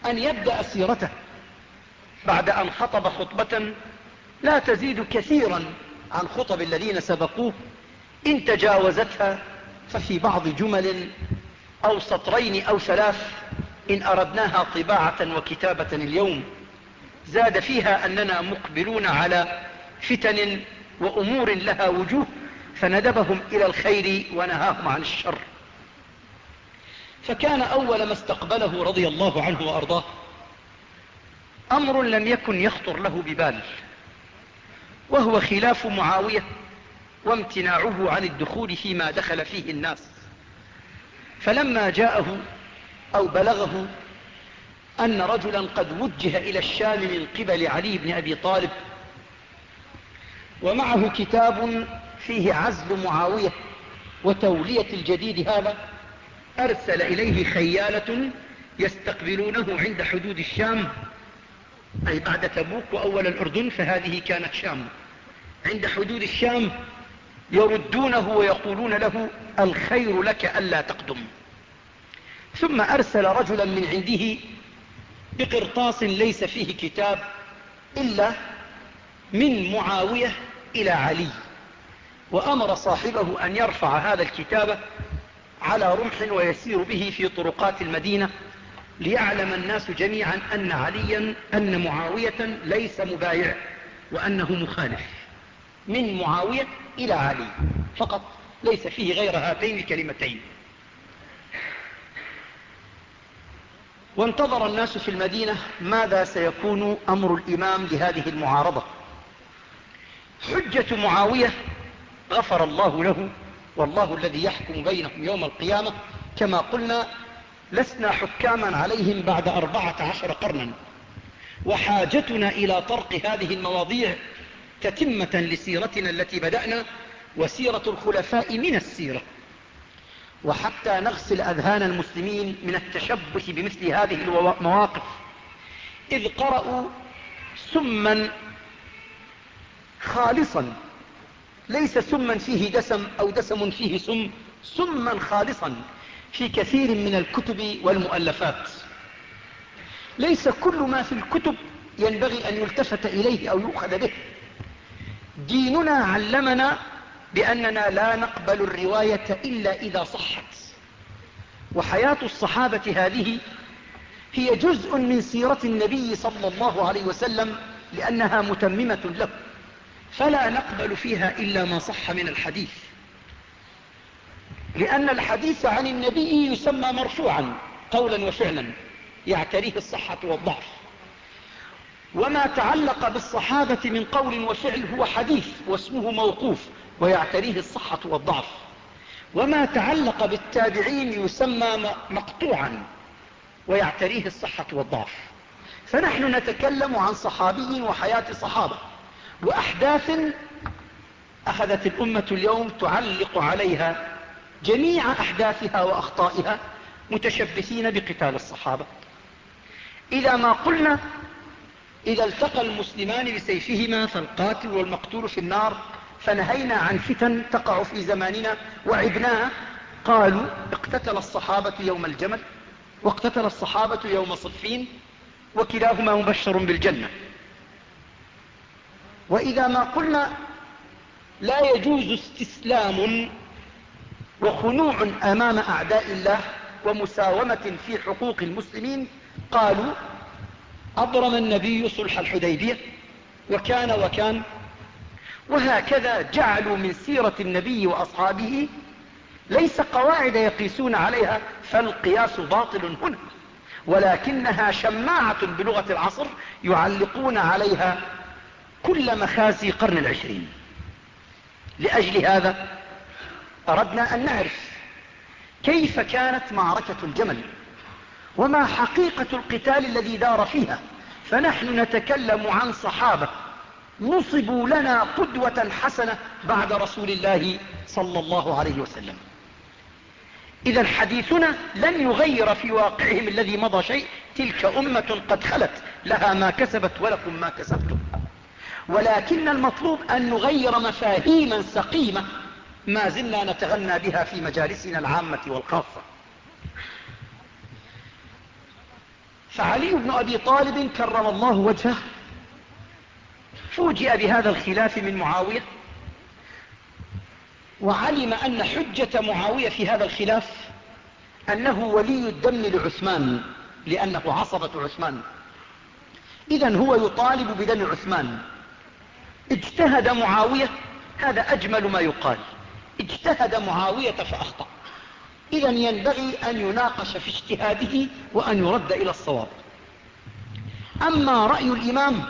أن يبدأ سيرته بعد أن خطب خطبة لا تزيد كثيرا عن خطب الذين سبقوه إن تجاوزتها ففي بعض جمل أو سطرين أو ثلاث إن أردناها طباعة وكتابة اليوم. زاد فيها أننا مقبلون على فتن وأمور لها وجوه فندبهم إلى الخير ونهاهم عن الشر. فكان أول ما استقبله رضي الله عنه وأرضاه. أمر لم يكن يخطر له ببال وهو خلاف معاوية وامتناعه عن الدخول فيما دخل فيه الناس. فلما جاءه أو بلغه أن رجلا قد وجه إلى الشام من قبل علي بن أبي طالب ومعه كتاب فيه عزل معاوية وتولية الجديد هذا أرسل إليه خيالة يستقبلونه عند حدود الشام. أي بعد تبوك وأول الأردن فهذه كانت شام. عند حدود الشام يردونه ويقولون له الخير لك ألا تقدم. ثم أرسل رجلا من عنده بقرطاس ليس فيه كتاب إلا من معاوية إلى علي. وأمر صاحبه أن يرفع هذا الكتاب على رمح ويسير به في طرقات المدينة ليعلم الناس جميعا أن عليا أن معاوية ليس مبايع وأنه مخالف. من معاوية إلى علي فقط ليس فيه غير هاتين الكلمتين. وانتظر الناس في المدينة ماذا سيكون أمر الإمام لهذه المعارضة. حجة معاوية غفر الله له والله الذي يحكم بينهم يوم القيامة كما قلنا لسنا حكاما عليهم بعد أربعة عشر قرنا. وحاجتنا إلى طرق هذه المواضيع تتمة لسيرتنا التي بدأنا وسيرة الخلفاء من السيرة. وحتى نغسل أذهان المسلمين من التشبث بمثل هذه المواقف. إذ قرأوا سما خالصا ليس سما فيه دسم أو دسم فيه سم سما خالصا في كثير من الكتب والمؤلفات. ليس كل ما في الكتب ينبغي أن يلتفت إليه أو يؤخذ به. ديننا علمنا بأننا لا نقبل الرواية إلا إذا صحت. وحياة الصحابة هذه هي جزء من سيرة النبي صلى الله عليه وسلم لأنها متممة له. فلا نقبل فيها إلا ما صح من الحديث. لأن الحديث عن النبي يسمى مرفوعا قولا وفعلا يعتريه الصحة والضعف. وما تعلق بالصحابة من قول وفعل هو حديث واسمه موقوف ويعتريه الصحة والضعف. وما تعلق بالتابعين يسمى مقطوعا ويعتريه الصحة والضعف. فنحن نتكلم عن صحابي وحياة صحابة. وأحداث أخذت الأمة اليوم تعلق عليها جميع أحداثها وأخطائها متشبثين بقتال الصحابة. إذا ما قلنا إذا التقى المسلمان بسيفهما فالقاتل والمقتول في النار فنهينا عن فتن تقع في زماننا وعبناها قالوا اقتتل الصحابة يوم الجمل واقتتل الصحابة يوم صفين وكلاهما مبشر بالجنة. وإذا ما قلنا لا يجوز استسلام وخنوع أمام أعداء الله ومساومة في حقوق المسلمين قالوا أبرم النبي صلح الحديبية وكان وكان وهكذا جعلوا من سيرة النبي وأصحابه ليس قواعد يقيسون عليها فالقياس باطل هنا ولكنها شماعة بلغة العصر يعلقون عليها كل مخازي قرن العشرين. لأجل هذا أردنا أن نعرف كيف كانت معركة الجمل وما حقيقة القتال الذي دار فيها. فنحن نتكلم عن صحابة نصبوا لنا قدوة حسنة بعد رسول الله صلى الله عليه وسلم. إذا حديثنا لن يغير في واقعهم الذي مضى شيء. تلك أمة قد خلت لها ما كسبت ولكم ما كسبتم. ولكن المطلوب أن نغير مفاهيما سقيمة ما زلنا نتغنى بها في مجالسنا العامة والخاصة. فعلي بن أبي طالب كرم الله وجهه فوجئ بهذا الخلاف من معاوية وعلم أن حجة معاوية في هذا الخلاف أنه ولي الدم لعثمان لأنه عصبة عثمان. إذا هو يطالب بدم عثمان. اجتهد معاوية هذا أجمل ما يقال. اجتهد معاوية فأخطأ. إذا ينبغي أن يناقش في اجتهاده وأن يرد إلى الصواب. أما رأي الإمام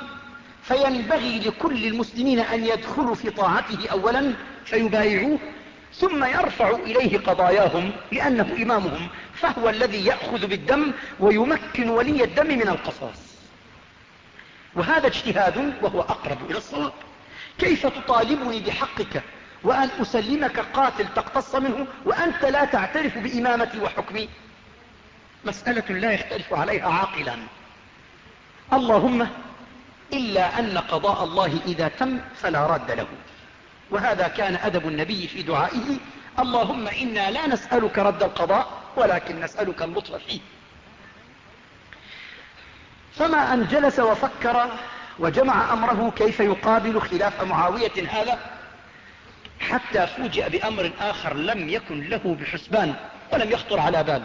فينبغي لكل المسلمين أن يدخلوا في طاعته أولا فيبايعوه ثم يرفع إليه قضاياهم لأنه إمامهم فهو الذي يأخذ بالدم ويمكن ولي الدم من القصاص. وهذا اجتهاد وهو أقرب إلى الصواب. كيف تطالبني بحقك وأن أسلمك قاتل تقتص منه وأنت لا تعترف بإمامتي وحكمي؟ مسألة لا يختلف عليها عاقلا. اللهم إلا أن قضاء الله إذا تم فلا رد له. وهذا كان أدب النبي في دعائه. اللهم إنا لا نسألك رد القضاء ولكن نسألك اللطف فيه. فما أن جلس وفكر وجمع أمره كيف يقابل خلاف معاوية هذا حتى فوجئ بأمر آخر لم يكن له بحسبان ولم يخطر على بال.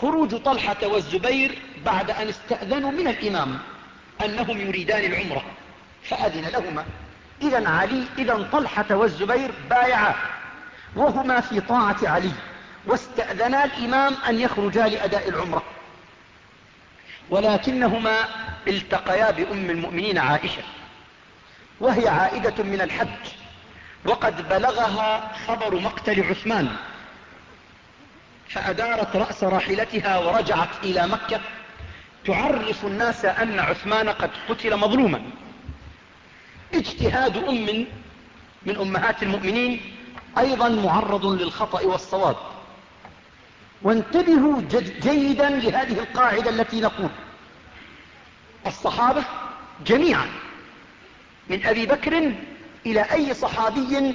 خروج طلحة والزبير بعد أن استأذنوا من الإمام أنهم يريدان العمرة فأذن لهما. إذا علي إذا طلحة والزبير بايعا وهما في طاعة علي واستأذنا الإمام أن يخرجا لأداء العمرة. ولكنهما التقيا بأم المؤمنين عائشة وهي عائدة من الحج وقد بلغها خبر مقتل عثمان فأدارت رأس راحلتها ورجعت إلى مكة تعرف الناس أن عثمان قد قتل مظلوما. اجتهاد أم من أمهات المؤمنين أيضا معرض للخطأ والصواب. وانتبهوا جيدا لهذه القاعدة التي نقول. الصحابة جميعا من أبي بكر إلى أي صحابي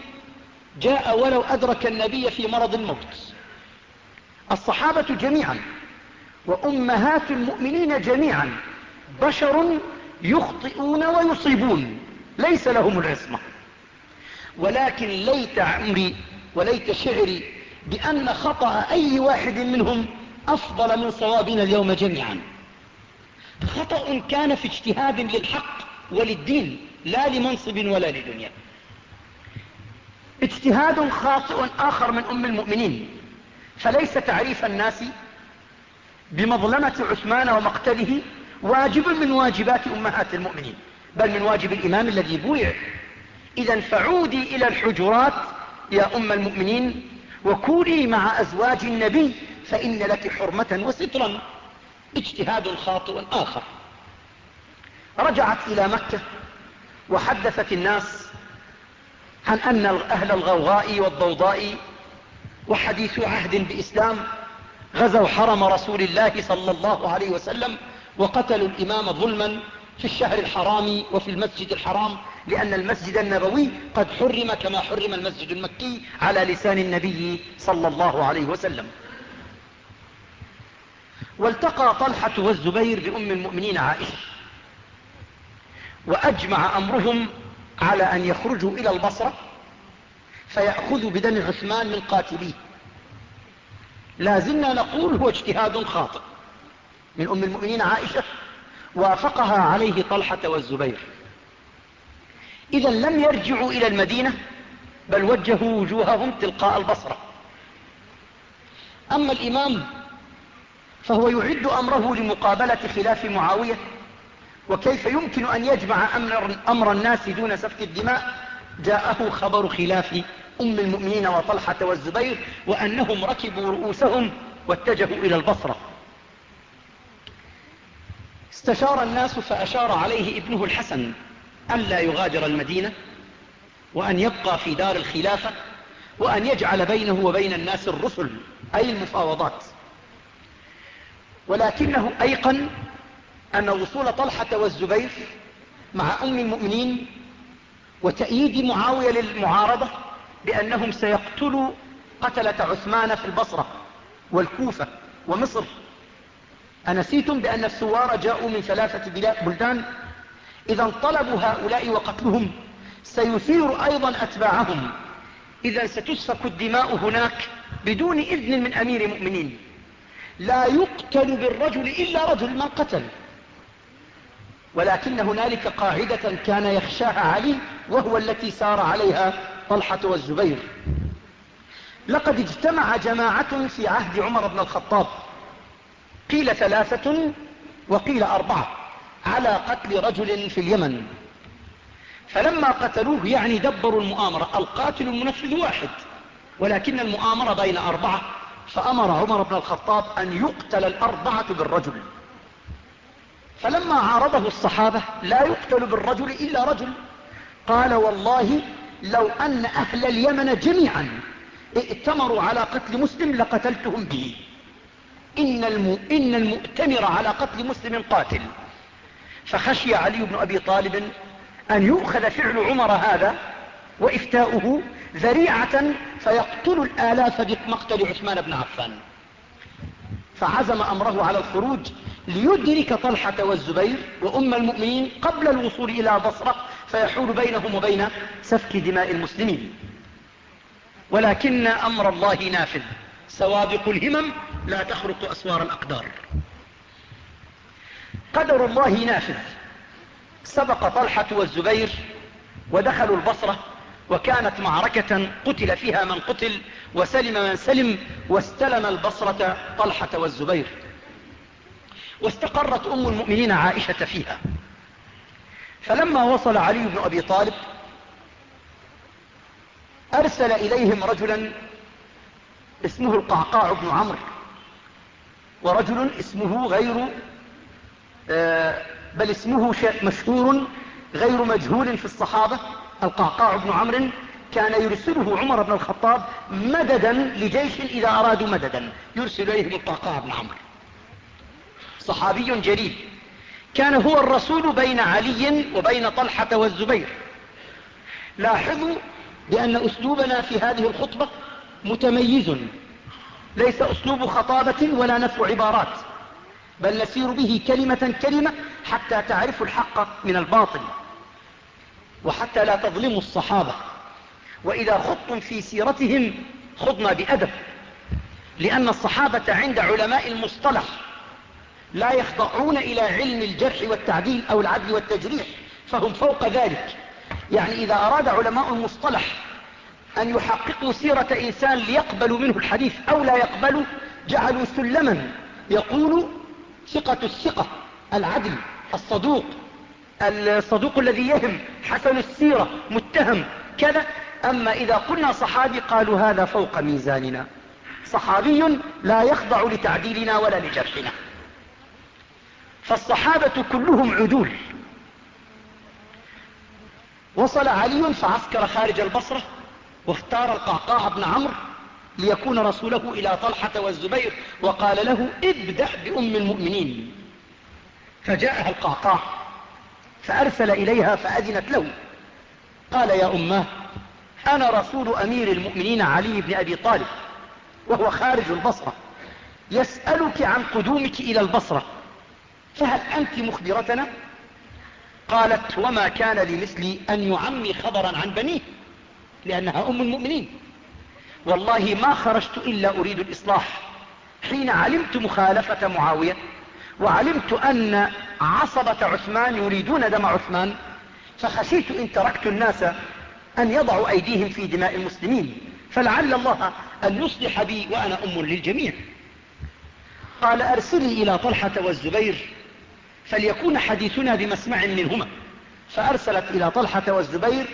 جاء ولو أدرك النبي في مرض الموت. الصحابة جميعا وأمهات المؤمنين جميعا بشر يخطئون ويصيبون. ليس لهم العصمة. ولكن ليت عمري وليت شعري بأن خطأ أي واحد منهم أفضل من صوابنا اليوم جميعا. خطأ كان في اجتهاد للحق وللدين لا لمنصب ولا لدنيا. اجتهاد خاطئ آخر من أم المؤمنين. فليس تعريف الناس بمظلمة عثمان ومقتله واجب من واجبات أمهات المؤمنين بل من واجب الإمام الذي بويع إذا فعودي إلى الحجرات يا أم المؤمنين وكوني مع أزواج النبي فإن لك حرمة وسترا. اجتهاد خاطئ آخر. رجعت إلى مكة وحدثت الناس عن أن أهل الغوغاء والضوضاء وحديث عهد بإسلام غزوا حرم رسول الله صلى الله عليه وسلم وقتلوا الإمام ظلما في الشهر الحرام وفي المسجد الحرام لأن المسجد النبوي قد حرم كما حرم المسجد المكي على لسان النبي صلى الله عليه وسلم. والتقى طلحة والزبير بأم المؤمنين عائشة وأجمع أمرهم على أن يخرجوا إلى البصرة فيأخذوا بدم عثمان من قاتليه. لا زلنا نقول هو اجتهاد خاطئ. من أم المؤمنين عائشة وافقها عليه طلحة والزبير. إذا لم يرجعوا إلى المدينة بل وجهوا وجوههم تلقاء البصرة. أما الإمام فهو يعد أمره لمقابلة خلاف معاوية وكيف يمكن أن يجمع أمر, أمر الناس دون سفك الدماء؟ جاءه خبر خلاف أم المؤمنين وطلحة والزبير وأنهم ركبوا رؤوسهم واتجهوا إلى البصرة. استشار الناس فأشار عليه ابنه الحسن. ألا يغادر المدينة وأن يبقى في دار الخلافة وأن يجعل بينه وبين الناس الرسل أي المفاوضات. ولكنه أيقن أن وصول طلحة والزبير مع أم المؤمنين وتأييد معاوية للمعارضة بأنهم سيقتلوا قتلة عثمان في البصرة والكوفة ومصر. أنسيتم بأن الثوار جاءوا من ثلاثة بلدان إذا طلبوا هؤلاء وقتلهم سيثير أيضا أتباعهم. إذا ستسفك الدماء هناك بدون إذن من أمير مؤمنين لا يقتل بالرجل إلا رجل من قتل. ولكن هنالك قاعدة كان يخشاها علي وهو التي سار عليها طلحة والزبير. لقد اجتمع جماعة في عهد عمر بن الخطاب. قيل ثلاثة وقيل أربعة. على قتل رجل في اليمن. فلما قتلوه يعني دبروا المؤامرة. القاتل المنفذ واحد ولكن المؤامرة بين أربعة. فأمر عمر بن الخطاب أن يقتل الأربعة بالرجل. فلما عارضه الصحابة لا يقتل بالرجل إلا رجل. قال والله لو أن أهل اليمن جميعا ائتمروا على قتل مسلم لقتلتهم به. إن. إن المؤتمر على قتل مسلم قاتل. فخشي علي بن أبي طالب أن يؤخذ فعل عمر هذا وإفتاؤه ذريعة فيقتل الآلاف بمقتل عثمان بن عفان. فعزم أمره على الخروج ليدرك طلحة والزبير وأم المؤمنين قبل الوصول إلى بصرة فيحول بينهم وبين سفك دماء المسلمين. ولكن أمر الله نافذ. سوابق الهمم لا تخرق أسوار الأقدار. قدر الله نافذ. سبق طلحة والزبير ودخلوا البصرة وكانت معركة قتل فيها من قتل وسلم من سلم واستلم البصرة طلحة والزبير. واستقرت أم المؤمنين عائشة فيها. فلما وصل علي بن أبي طالب أرسل إليهم رجلا اسمه القعقاع بن عمرو ورجل اسمه غير بل اسمه مشهور غير مجهول في الصحابة. القعقاع بن عمرو كان يرسله عمر بن الخطاب مددا لجيش إذا أرادوا مددا. يرسل إليهم القعقاع بن عمرو. صحابي جليل. كان هو الرسول بين علي وبين طلحة والزبير. لاحظوا بأن أسلوبنا في هذه الخطبة متميز. ليس أسلوب خطابة ولا نفع عبارات. بل نسير به كلمة كلمة حتى تعرفوا الحق من الباطل. وحتى لا تظلموا الصحابة. وإذا خضتم في سيرتهم خضنا بأدب. لأن الصحابة عند علماء المصطلح لا يخضعون إلى علم الجرح والتعديل أو العدل والتجريح فهم فوق ذلك. يعني إذا أراد علماء المصطلح أن يحققوا سيرة إنسان ليقبلوا منه الحديث أو لا يقبلوا جعلوا سلما. يقول ثقة الثقة العدل الصدوق. الصدوق الذي يهم حسن السيرة متهم كذا. أما إذا قلنا صحابي قالوا هذا فوق ميزاننا. صحابي لا يخضع لتعديلنا ولا لجرحنا. فالصحابة كلهم عدول. وصل علي فعسكر خارج البصرة واختار القعقاع بن عمرو ليكون رسوله إلى طلحة والزبير وقال له ابدأ بأم المؤمنين. فجاءها القعقاع فأرسل إليها فأذنت له. قال يا أماه أنا رسول أمير المؤمنين علي بن أبي طالب وهو خارج البصرة يسألك عن قدومك إلى البصرة فهل أنت مخبرتنا؟ قالت وما كان لمثلي أن يعمي خبرا عن بنيه لأنها أم المؤمنين. والله ما خرجت إلا أريد الإصلاح. حين علمت مخالفة معاوية وعلمت أن عصبة عثمان يريدون دم عثمان فخشيت إن تركت الناس أن يضعوا أيديهم في دماء المسلمين. فلعل الله أن يصلح بي وأنا أم للجميع. قال أرسلي إلى طلحة والزبير فليكون حديثنا بمسمع منهما. فأرسلت إلى طلحة والزبير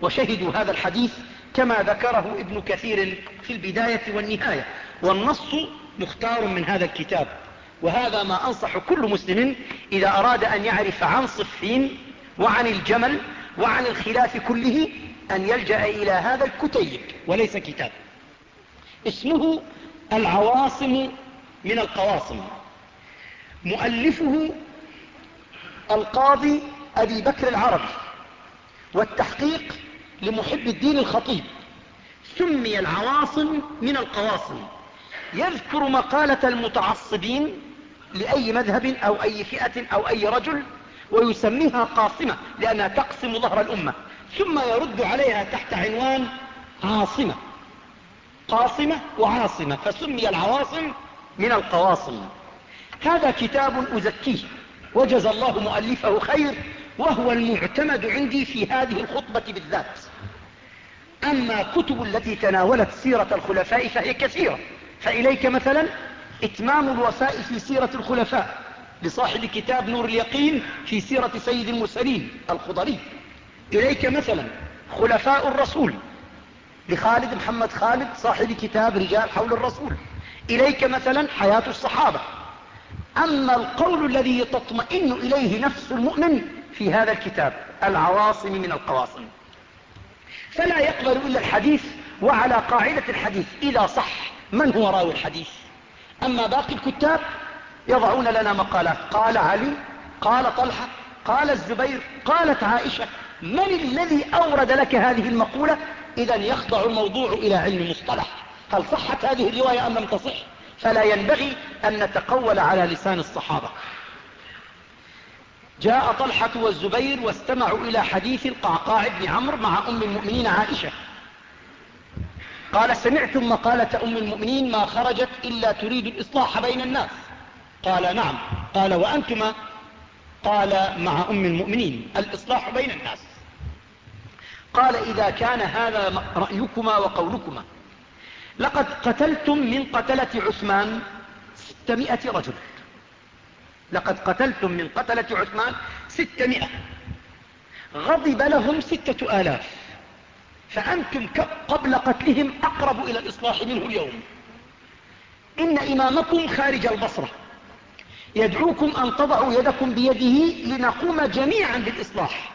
وشهدوا هذا الحديث كما ذكره ابن كثير في البداية والنهاية. والنص مختار من هذا الكتاب. وهذا ما أنصح كل مسلم إذا أراد أن يعرف عن صفين وعن الجمل وعن الخلاف كله أن يلجأ إلى هذا الكتيب. وليس كتاب. اسمه العواصم من القواصم. مؤلفه القاضي أبي بكر العربي. والتحقيق لمحب الدين الخطيب. سمي العواصم من القواصم. يذكر مقالة المتعصبين لأي مذهب أو أي فئة أو أي رجل ويسميها قاصمة لأنها تقسم ظهر الأمة. ثم يرد عليها تحت عنوان عاصمة. قاصمة وعاصمة. فسمي العواصم من القواصم. هذا كتاب أزكيه. وجزى الله مؤلفه خير وهو المعتمد عندي في هذه الخطبة بالذات. أما كتب التي تناولت سيرة الخلفاء فهي كثيرة. فإليك مثلا إتمام الوفاء في سيرة الخلفاء لصاحب كتاب نور اليقين في سيرة سيد المرسلين الخضري. إليك مثلا خلفاء الرسول لخالد محمد خالد صاحب كتاب رجال حول الرسول. إليك مثلا حياة الصحابة. أما القول الذي تطمئن إليه نفس المؤمن في هذا الكتاب العواصم من القواصم. فلا يقبل إلا الحديث وعلى قاعدة الحديث إذا صح من هو راوي الحديث. أما باقي الكتاب يضعون لنا مقالات. قال علي قال طلحة قال الزبير قالت عائشة من الذي أورد لك هذه المقولة؟ إذا يخضع الموضوع إلى علم مصطلح هل صحت هذه الرواية أم لم تصح؟ فلا ينبغي أن نتقول على لسان الصحابة. جاء طلحة والزبير واستمعوا إلى حديث القعقاع بن عمرو مع أم المؤمنين عائشة. قال سمعتم مقالة أم المؤمنين ما خرجت إلا تريد الإصلاح بين الناس. قال نعم. قال وأنتما؟ قال مع أم المؤمنين. الإصلاح بين الناس. قال إذا كان هذا رأيكما وقولكما. لقد قتلتم من قتلة عثمان ستمائة رجل. لقد قتلتم من قتلة عثمان ستمائة. غضب لهم ستة آلاف. فأنتم قبل قتلهم أقرب إلى الإصلاح منه اليوم. إن إمامكم خارج البصرة. يدعوكم أن تضعوا يدكم بيده لنقوم جميعا بالإصلاح.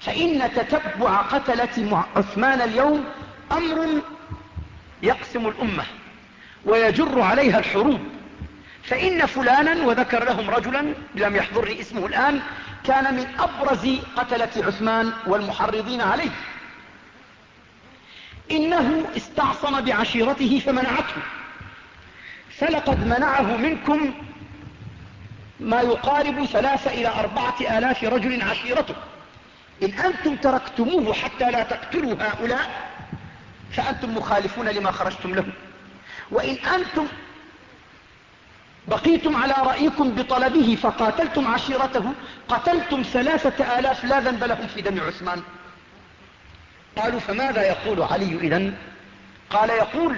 فإن تتبع قتلة عثمان اليوم أمر يقسم الأمة ويجر عليها الحروب. فإن فلانا وذكر لهم رجلا لم يحضرني اسمه الآن كان من أبرز قتلة عثمان والمحرضين عليه. إنه استعصم بعشيرته فمنعته. فلقد منعه منكم ما يقارب ثلاثة إلى أربعة آلاف رجل عشيرته. إن أنتم تركتموه حتى لا تقتلوا هؤلاء فأنتم مخالفون لما خرجتم له وإن أنتم بقيتم على رأيكم بطلبه فقاتلتم عشيرته قتلتم ثلاثة آلاف لا ذنب لهم في دم عثمان. قالوا فماذا يقول علي إذن؟ قال يقول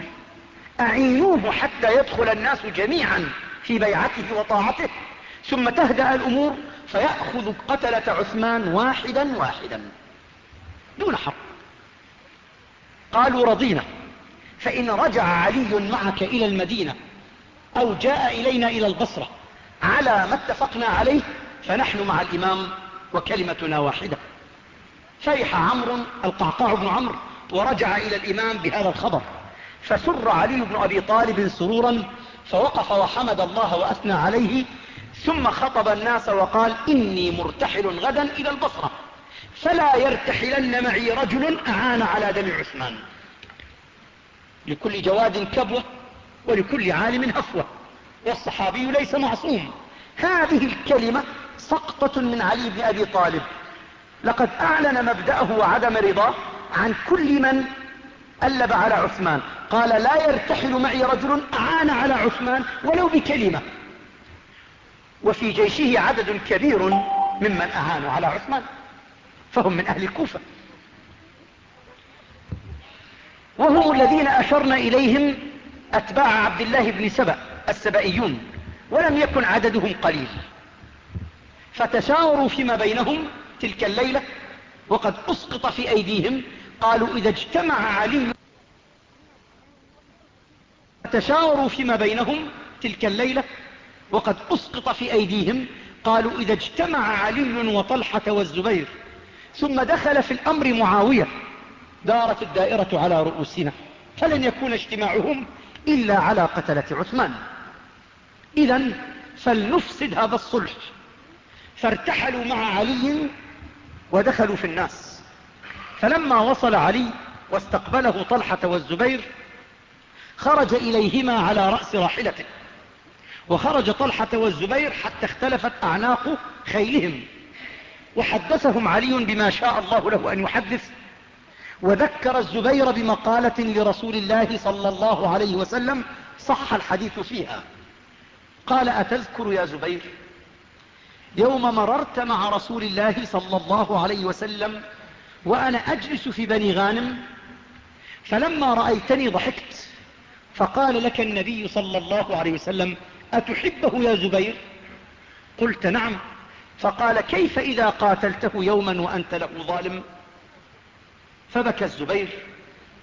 أعينوه حتى يدخل الناس جميعا في بيعته وطاعته ثم تهدأ الأمور فيأخذ قتلة عثمان واحدا واحدا دون حرب قالوا رضينا فإن رجع علي معك إلى المدينة أو جاء إلينا إلى البصرة. على ما اتفقنا عليه فنحن مع الإمام وكلمتنا واحدة. فرح عمرو القعقاع بن عمرو ورجع إلى الإمام بهذا الخبر. فسر علي بن أبي طالب سرورا فوقف وحمد الله وأثنى عليه ثم خطب الناس وقال إني مرتحل غدا إلى البصرة. فلا يرتحلن معي رجل أعان على دم عثمان. لكل جواد كبوة ولكل عالم هفوة. والصحابي ليس معصوم. هذه الكلمة سقطة من علي بن أبي طالب. لقد أعلن مبدأه وعدم رضاه عن كل من ألب على عثمان. قال لا يرتحل معي رجل أعان على عثمان ولو بكلمة. وفي جيشه عدد كبير ممن أعانوا على عثمان. فهم من أهل الكوفة. وهم الذين أشرنا إليهم أتباع عبد الله بن سبأ السبائيون ولم يكن عددهم قليل. فتشاوروا فيما بينهم تلك الليلة وقد أسقط في أيديهم قالوا إذا اجتمع علي تشاوروا فيما بينهم تلك الليلة وقد أسقط في أيديهم قالوا إذا اجتمع علي وطلحة والزبير ثم دخل في الأمر معاوية دارت الدائرة على رؤوسنا فلن يكون اجتماعهم إلا على قتلة عثمان. إذا فلنفسد هذا الصلح. فارتحلوا مع علي ودخلوا في الناس. فلما وصل علي واستقبله طلحة والزبير خرج إليهما على رأس راحلته. وخرج طلحة والزبير حتى اختلفت أعناق خيلهم. وحدثهم علي بما شاء الله له أن يحدث. وذكر الزبير بمقالة لرسول الله صلى الله عليه وسلم صح الحديث فيها. قال أتذكر يا زبير يوم مررت مع رسول الله صلى الله عليه وسلم وأنا أجلس في بني غانم فلما رأيتني ضحكت فقال لك النبي صلى الله عليه وسلم أتحبه يا زبير؟ قلت نعم. فقال كيف إذا قاتلته يوما وأنت له ظالم؟ فبكى الزبير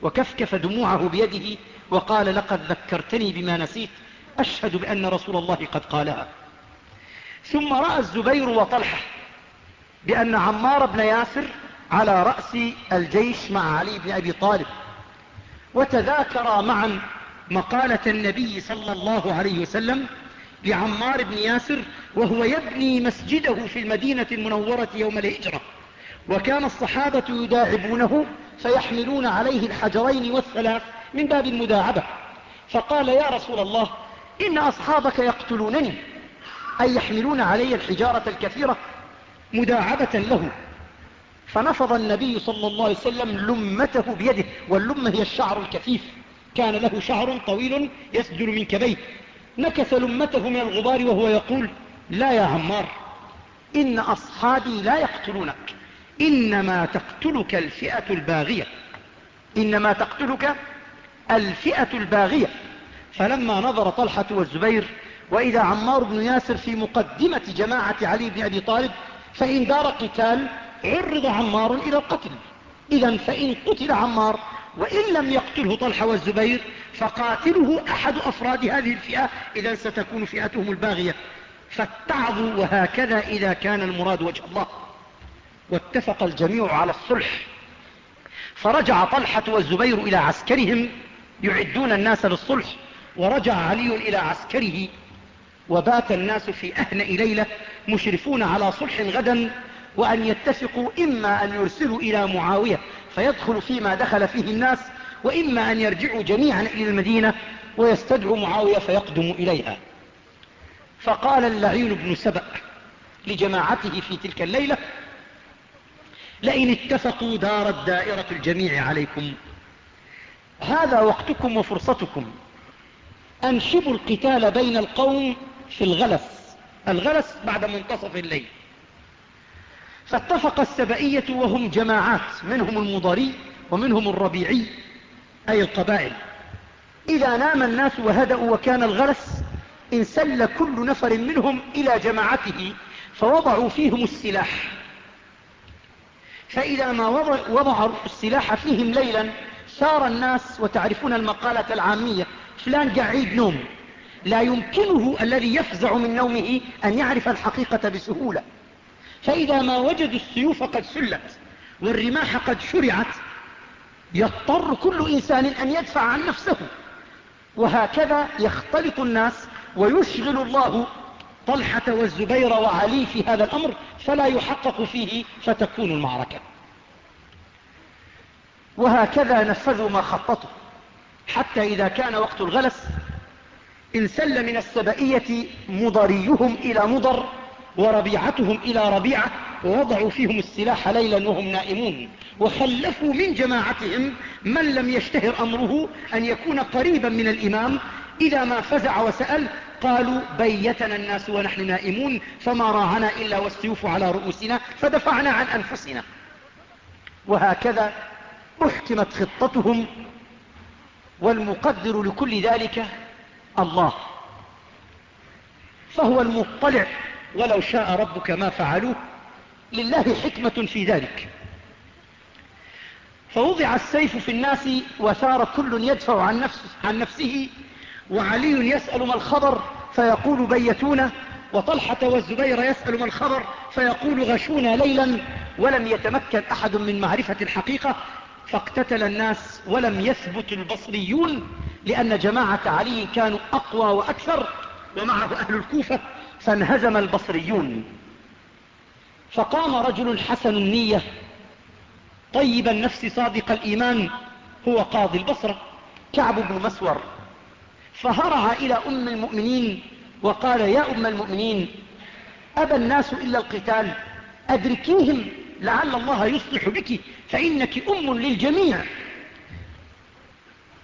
وكفكف دموعه بيده وقال لقد ذكرتني بما نسيت أشهد بأن رسول الله قد قالها. ثم رأى الزبير وطلحة بأن عمار بن ياسر على رأس الجيش مع علي بن أبي طالب وتذاكرا معا مقالة النبي صلى الله عليه وسلم لعمار بن ياسر وهو يبني مسجده في المدينة المنورة يوم الهجرة. وكان الصحابة يداعبونه فيحملون عليه الحجرين والثلاث من باب المداعبة. فقال يا رسول الله إن أصحابك يقتلونني. أي يحملون علي الحجارة الكثيرة مداعبة له. فنفض النبي صلى الله عليه وسلم لمته بيده واللمة هي الشعر الكثيف. كان له شعر طويل يسجل من كبيه. نكث لمته من الغبار وهو يقول لا يا عمار إن أصحابي لا يقتلونك. إنما تقتلك الفئة الباغية. إنما تقتلك الفئة الباغية. فلما نظر طلحة والزبير وإذا عمار بن ياسر في مقدمة جماعة علي بن أبي طالب فإن دار قتال عرض عمار إلى القتل. إذا فإن قتل عمار وإن لم يقتله طلحة والزبير فقاتله أحد أفراد هذه الفئة. إذا ستكون فئتهم الباغية. فاتعظوا وهكذا إذا كان المراد وجه الله. واتفق الجميع على الصلح. فرجع طلحة والزبير إلى عسكرهم يعدون الناس للصلح ورجع علي إلى عسكره وبات الناس في أهنأ ليلة مشرفون على صلح غدا وأن يتفقوا إما أن يرسلوا إلى معاوية فيدخل فيما دخل فيه الناس وإما أن يرجعوا جميعا إلى المدينة ويستدعوا معاوية فيقدم إليها. فقال اللعين بن سبأ لجماعته في تلك الليلة لئن اتفقوا دارت دائرة الجميع عليكم. هذا وقتكم وفرصتكم. أنشبوا القتال بين القوم في الغلس. الغلس بعد منتصف الليل. فاتفق السبئية وهم جماعات منهم المضري ومنهم الربيعي أي القبائل. إذا نام الناس وهدأوا وكان الغلس انسل كل نفر منهم إلى جماعته فوضعوا فيهم السلاح. فإذا ما وضعوا السلاح فيهم ليلا سار الناس وتعرفون المقالة العامية فلان قاعد نوم. لا يمكنه الذي يفزع من نومه أن يعرف الحقيقة بسهولة. فإذا ما وجدوا السيوف قد سلت والرماح قد شرعت يضطر كل إنسان أن يدفع عن نفسه. وهكذا يختلط الناس ويشغل الله طلحة والزبير وعلي في هذا الأمر فلا يحقق فيه فتكون المعركة. وهكذا نفذوا ما خططوا حتى إذا كان وقت الغلس انسل من السبئية مضريهم إلى مضر وربيعتهم إلى ربيعة ووضعوا فيهم السلاح ليلا وهم نائمون. وخلفوا من جماعتهم من لم يشتهر أمره أن يكون قريبا من الإمام. إذا ما فزع وسأل قالوا بيتنا الناس ونحن نائمون فما راعنا إلا والسيوف على رؤوسنا فدفعنا عن أنفسنا. وهكذا أحكمت خطتهم والمقدر لكل ذلك الله. فهو المطلع ولو شاء ربك ما فعلوه لله حكمة في ذلك. فوضع السيف في الناس وثار كل يدفع عن نفسه, عن نفسه وعلي يسأل ما الخبر فيقول بيتونا وطلحة والزبير يسأل ما الخبر فيقول غشونا ليلا ولم يتمكن أحد من معرفة الحقيقة فاقتتل الناس ولم يثبت البصريون لأن جماعة علي كانوا أقوى وأكثر ومعه أهل الكوفة فانهزم البصريون. فقام رجل حسن النية طيب النفس صادق الإيمان هو قاضي البصرة كعب بن مسور. فهرع إلى أم المؤمنين وقال يا أم المؤمنين أبى الناس إلا القتال أدركيهم لعل الله يصلح بك فإنك أم للجميع.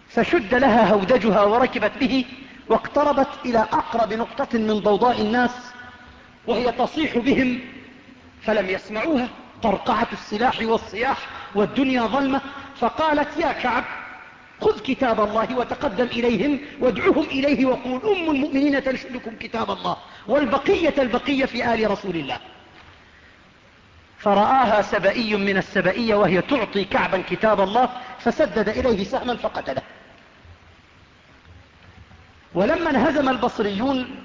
فشد لها هودجها وركبت به واقتربت إلى أقرب نقطة من ضوضاء الناس وهي تصيح بهم فلم يسمعوها طرقعة السلاح والصياح والدنيا ظلمة فقالت يا كعب خذ كتاب الله وتقدم إليهم وادعهم إليه وقول أم المؤمنين تنشدكم كتاب الله والبقية البقية في آل رسول الله. فرآها سبئي من السبئية وهي تعطي كعبا كتاب الله فسدد إليه سهما فقتله. ولما انهزم البصريون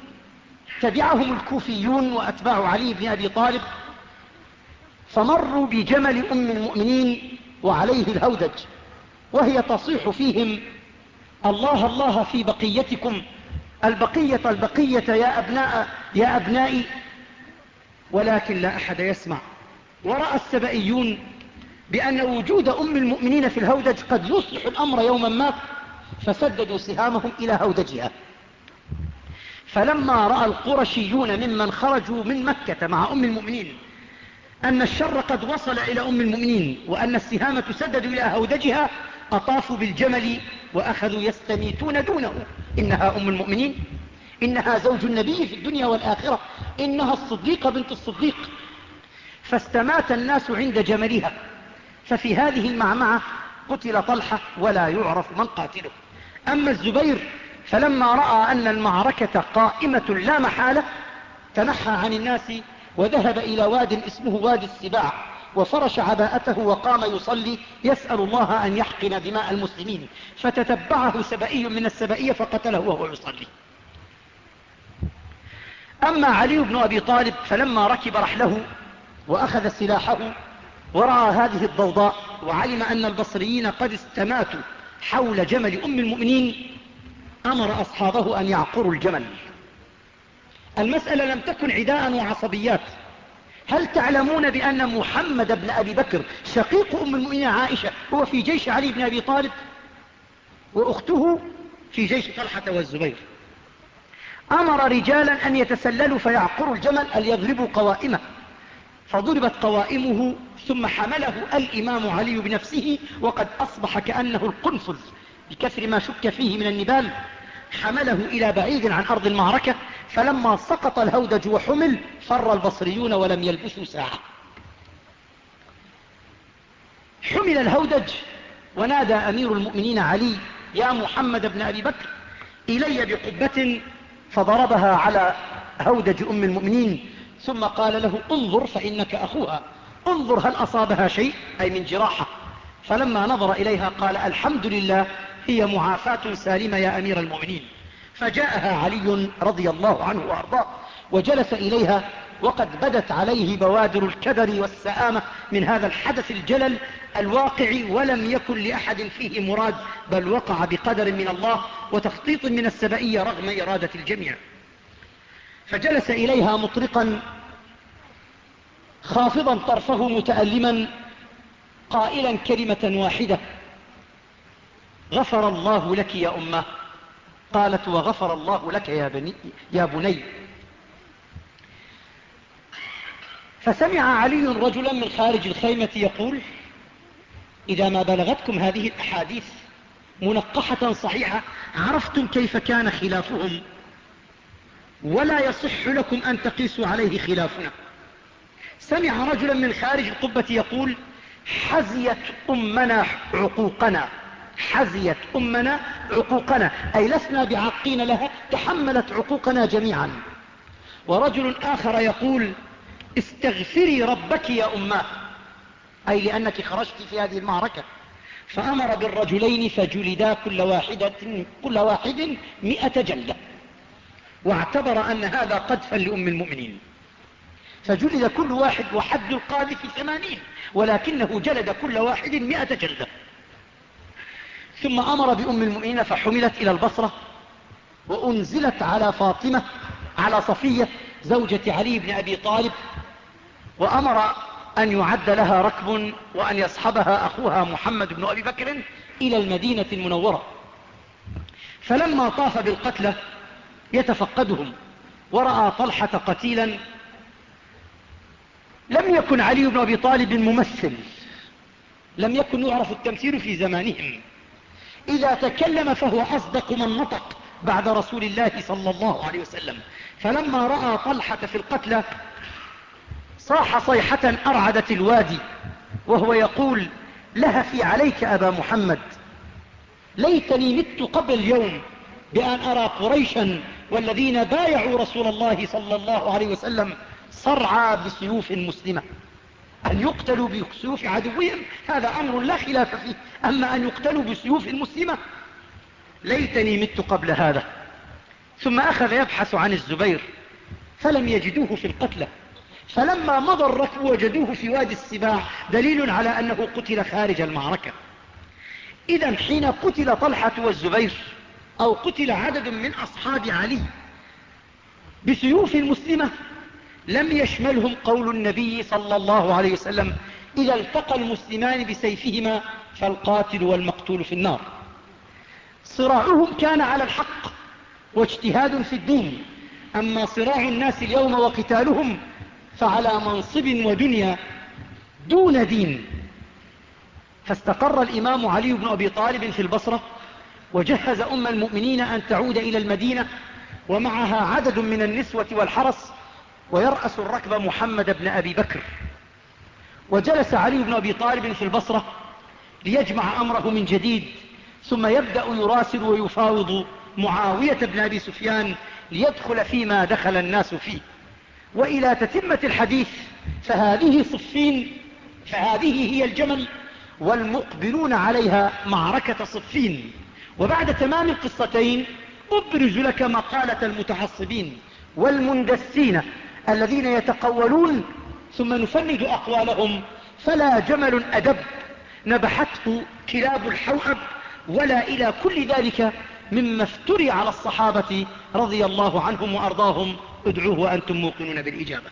تبعهم الكوفيون وأتباع علي بن أبي طالب فمروا بجمل أم المؤمنين وعليه الهودج. وهي تصيح فيهم الله الله في بقيتكم. البقية البقية يا أبناء يا أبنائي ولكن لا أحد يسمع. ورأى السبئيون بأن وجود أم المؤمنين في الهودج قد يصلح الأمر يوما ما فسددوا سهامهم إلى هودجها. فلما رأى القرشيون ممن خرجوا من مكة مع أم المؤمنين أن الشر قد وصل إلى أم المؤمنين وأن السهام تسدد إلى هودجها أطافوا بالجمل وأخذوا يستميتون دونه. إنها أم المؤمنين. إنها زوج النبي في الدنيا والآخرة. إنها الصديقة بنت الصديق. فاستمات الناس عند جملها. ففي هذه المعمعة قتل طلحة ولا يعرف من قاتله. أما الزبير فلما رأى أن المعركة قائمة لا محالة تنحى عن الناس وذهب إلى واد اسمه وادي السباع. وفرش عباءته وقام يصلي يسأل الله أن يحقن دماء المسلمين. فتتبعه سبئي من السبئية فقتله وهو يصلي. أما علي بن أبي طالب فلما ركب رحله وأخذ سلاحه ورأى هذه الضوضاء وعلم أن البصريين قد استماتوا حول جمل أم المؤمنين أمر أصحابه أن يعقروا الجمل. المسألة لم تكن عداء وعصبيات. هل تعلمون بأن محمد بن أبي بكر شقيق أم المؤمنين عائشة هو في جيش علي بن أبي طالب؟ وأخته في جيش طلحة والزبير. أمر رجالا أن يتسللوا فيعقروا الجمل أن يضربوا قوائمه. فضربت قوائمه ثم حمله الإمام علي بنفسه وقد أصبح كأنه القنفذ بكثر ما شك فيه من النبال. حمله إلى بعيد عن أرض المعركة فلما سقط الهودج وحمل فر البصريون ولم يلبثوا ساعة. حمل الهودج ونادى أمير المؤمنين علي يا محمد بن أبي بكر إلي بقبة فضربها على هودج أم المؤمنين. ثم قال له انظر فإنك أخوها انظر هل أصابها شيء أي من جراحة. فلما نظر إليها قال الحمد لله هي معافاة سالمة يا أمير المؤمنين. فجاءها علي رضي الله عنه وأرضاه وجلس إليها وقد بدت عليه بوادر الكدر والسآمة من هذا الحدث الجلل الواقع ولم يكن لأحد فيه مراد بل وقع بقدر من الله وتخطيط من السبئية رغم إرادة الجميع. فجلس إليها مطرقا خافضا طرفه متألما قائلا كلمة واحدة غفر الله لك يا أمة. قالت وغفر الله لك يا بني, يا بني. فسمع علي رجلا من خارج الخيمة يقول إذا ما بلغتكم هذه الأحاديث منقحة صحيحة عرفتم كيف كان خلافهم. ولا يصح لكم أن تقيسوا عليه خلافنا. سمع رجلا من خارج القبة يقول حزيت أمنا عقوقنا. حزيت أمنا عقوقنا أي لسنا بعاقين لها تحملت عقوقنا جميعا. ورجل آخر يقول استغفري ربك يا أماه أي لأنك خرجت في هذه المعركة. فأمر بالرجلين فجلدا كل, واحدة كل واحد مئة جلدة. واعتبر أن هذا قدفا لأم المؤمنين. فجلد كل واحد وحد القاذف ثمانين ولكنه جلد كل واحد مئة جلدة. ثم أمر بأم المؤمنين فحملت إلى البصرة وأنزلت على فاطمة على صفية زوجة علي بن أبي طالب وأمر أن يعد لها ركب وأن يصحبها أخوها محمد بن أبي بكر إلى المدينة المنورة. فلما طاف بالقتلى يتفقدهم ورأى طلحة قتيلا لم يكن علي بن أبي طالب ممثل لم يكن يعرف التمثيل في زمانهم. إذا تكلم فهو أصدق من نطق بعد رسول الله صلى الله عليه وسلم. فلما رأى طلحة في القتلى صاح صيحة أرعدت الوادي وهو يقول لهفي عليك أبا محمد. ليتني مت قبل اليوم بأن أرى قريشا والذين بايعوا رسول الله صلى الله عليه وسلم صرعى بسيوف مسلمة. أن يقتلوا بسيوف عدوهم؟ هذا أمر لا خلاف فيه. أما أن يقتلوا بسيوف مسلمة ليتني مت قبل هذا. ثم أخذ يبحث عن الزبير فلم يجدوه في القتلى. فلما مضى الركب وجدوه في وادي السباع دليل على أنه قتل خارج المعركة. إذا حين قتل طلحة والزبير أو قتل عدد من أصحاب علي بسيوف مسلمة لم يشملهم قول النبي صلى الله عليه وسلم إذا التقى المسلمان بسيفهما فالقاتل والمقتول في النار. صراعهم كان على الحق واجتهاد في الدين. أما صراع الناس اليوم وقتالهم فعلى منصب ودنيا دون دين. فاستقر الإمام علي بن أبي طالب في البصرة وجهز أم المؤمنين أن تعود إلى المدينة ومعها عدد من النسوة والحرس ويرأس الركب محمد بن أبي بكر. وجلس علي بن أبي طالب في البصرة ليجمع أمره من جديد ثم يبدأ يراسل ويفاوض معاوية بن أبي سفيان ليدخل فيما دخل الناس فيه. وإلى تتمة الحديث فهذه صفين فهذه هي الجمل والمقبلون عليها معركة صفين. وبعد تمام القصتين أبرز لك مقالة المتعصبين والمندسين الذين يتقولون ثم نفند أقوالهم فلا جمل أدب نبحته كلاب الحوأب ولا إلى كل ذلك مما افتري على الصحابة رضي الله عنهم وأرضاهم. ادعوه وأنتم موقنون بالإجابة.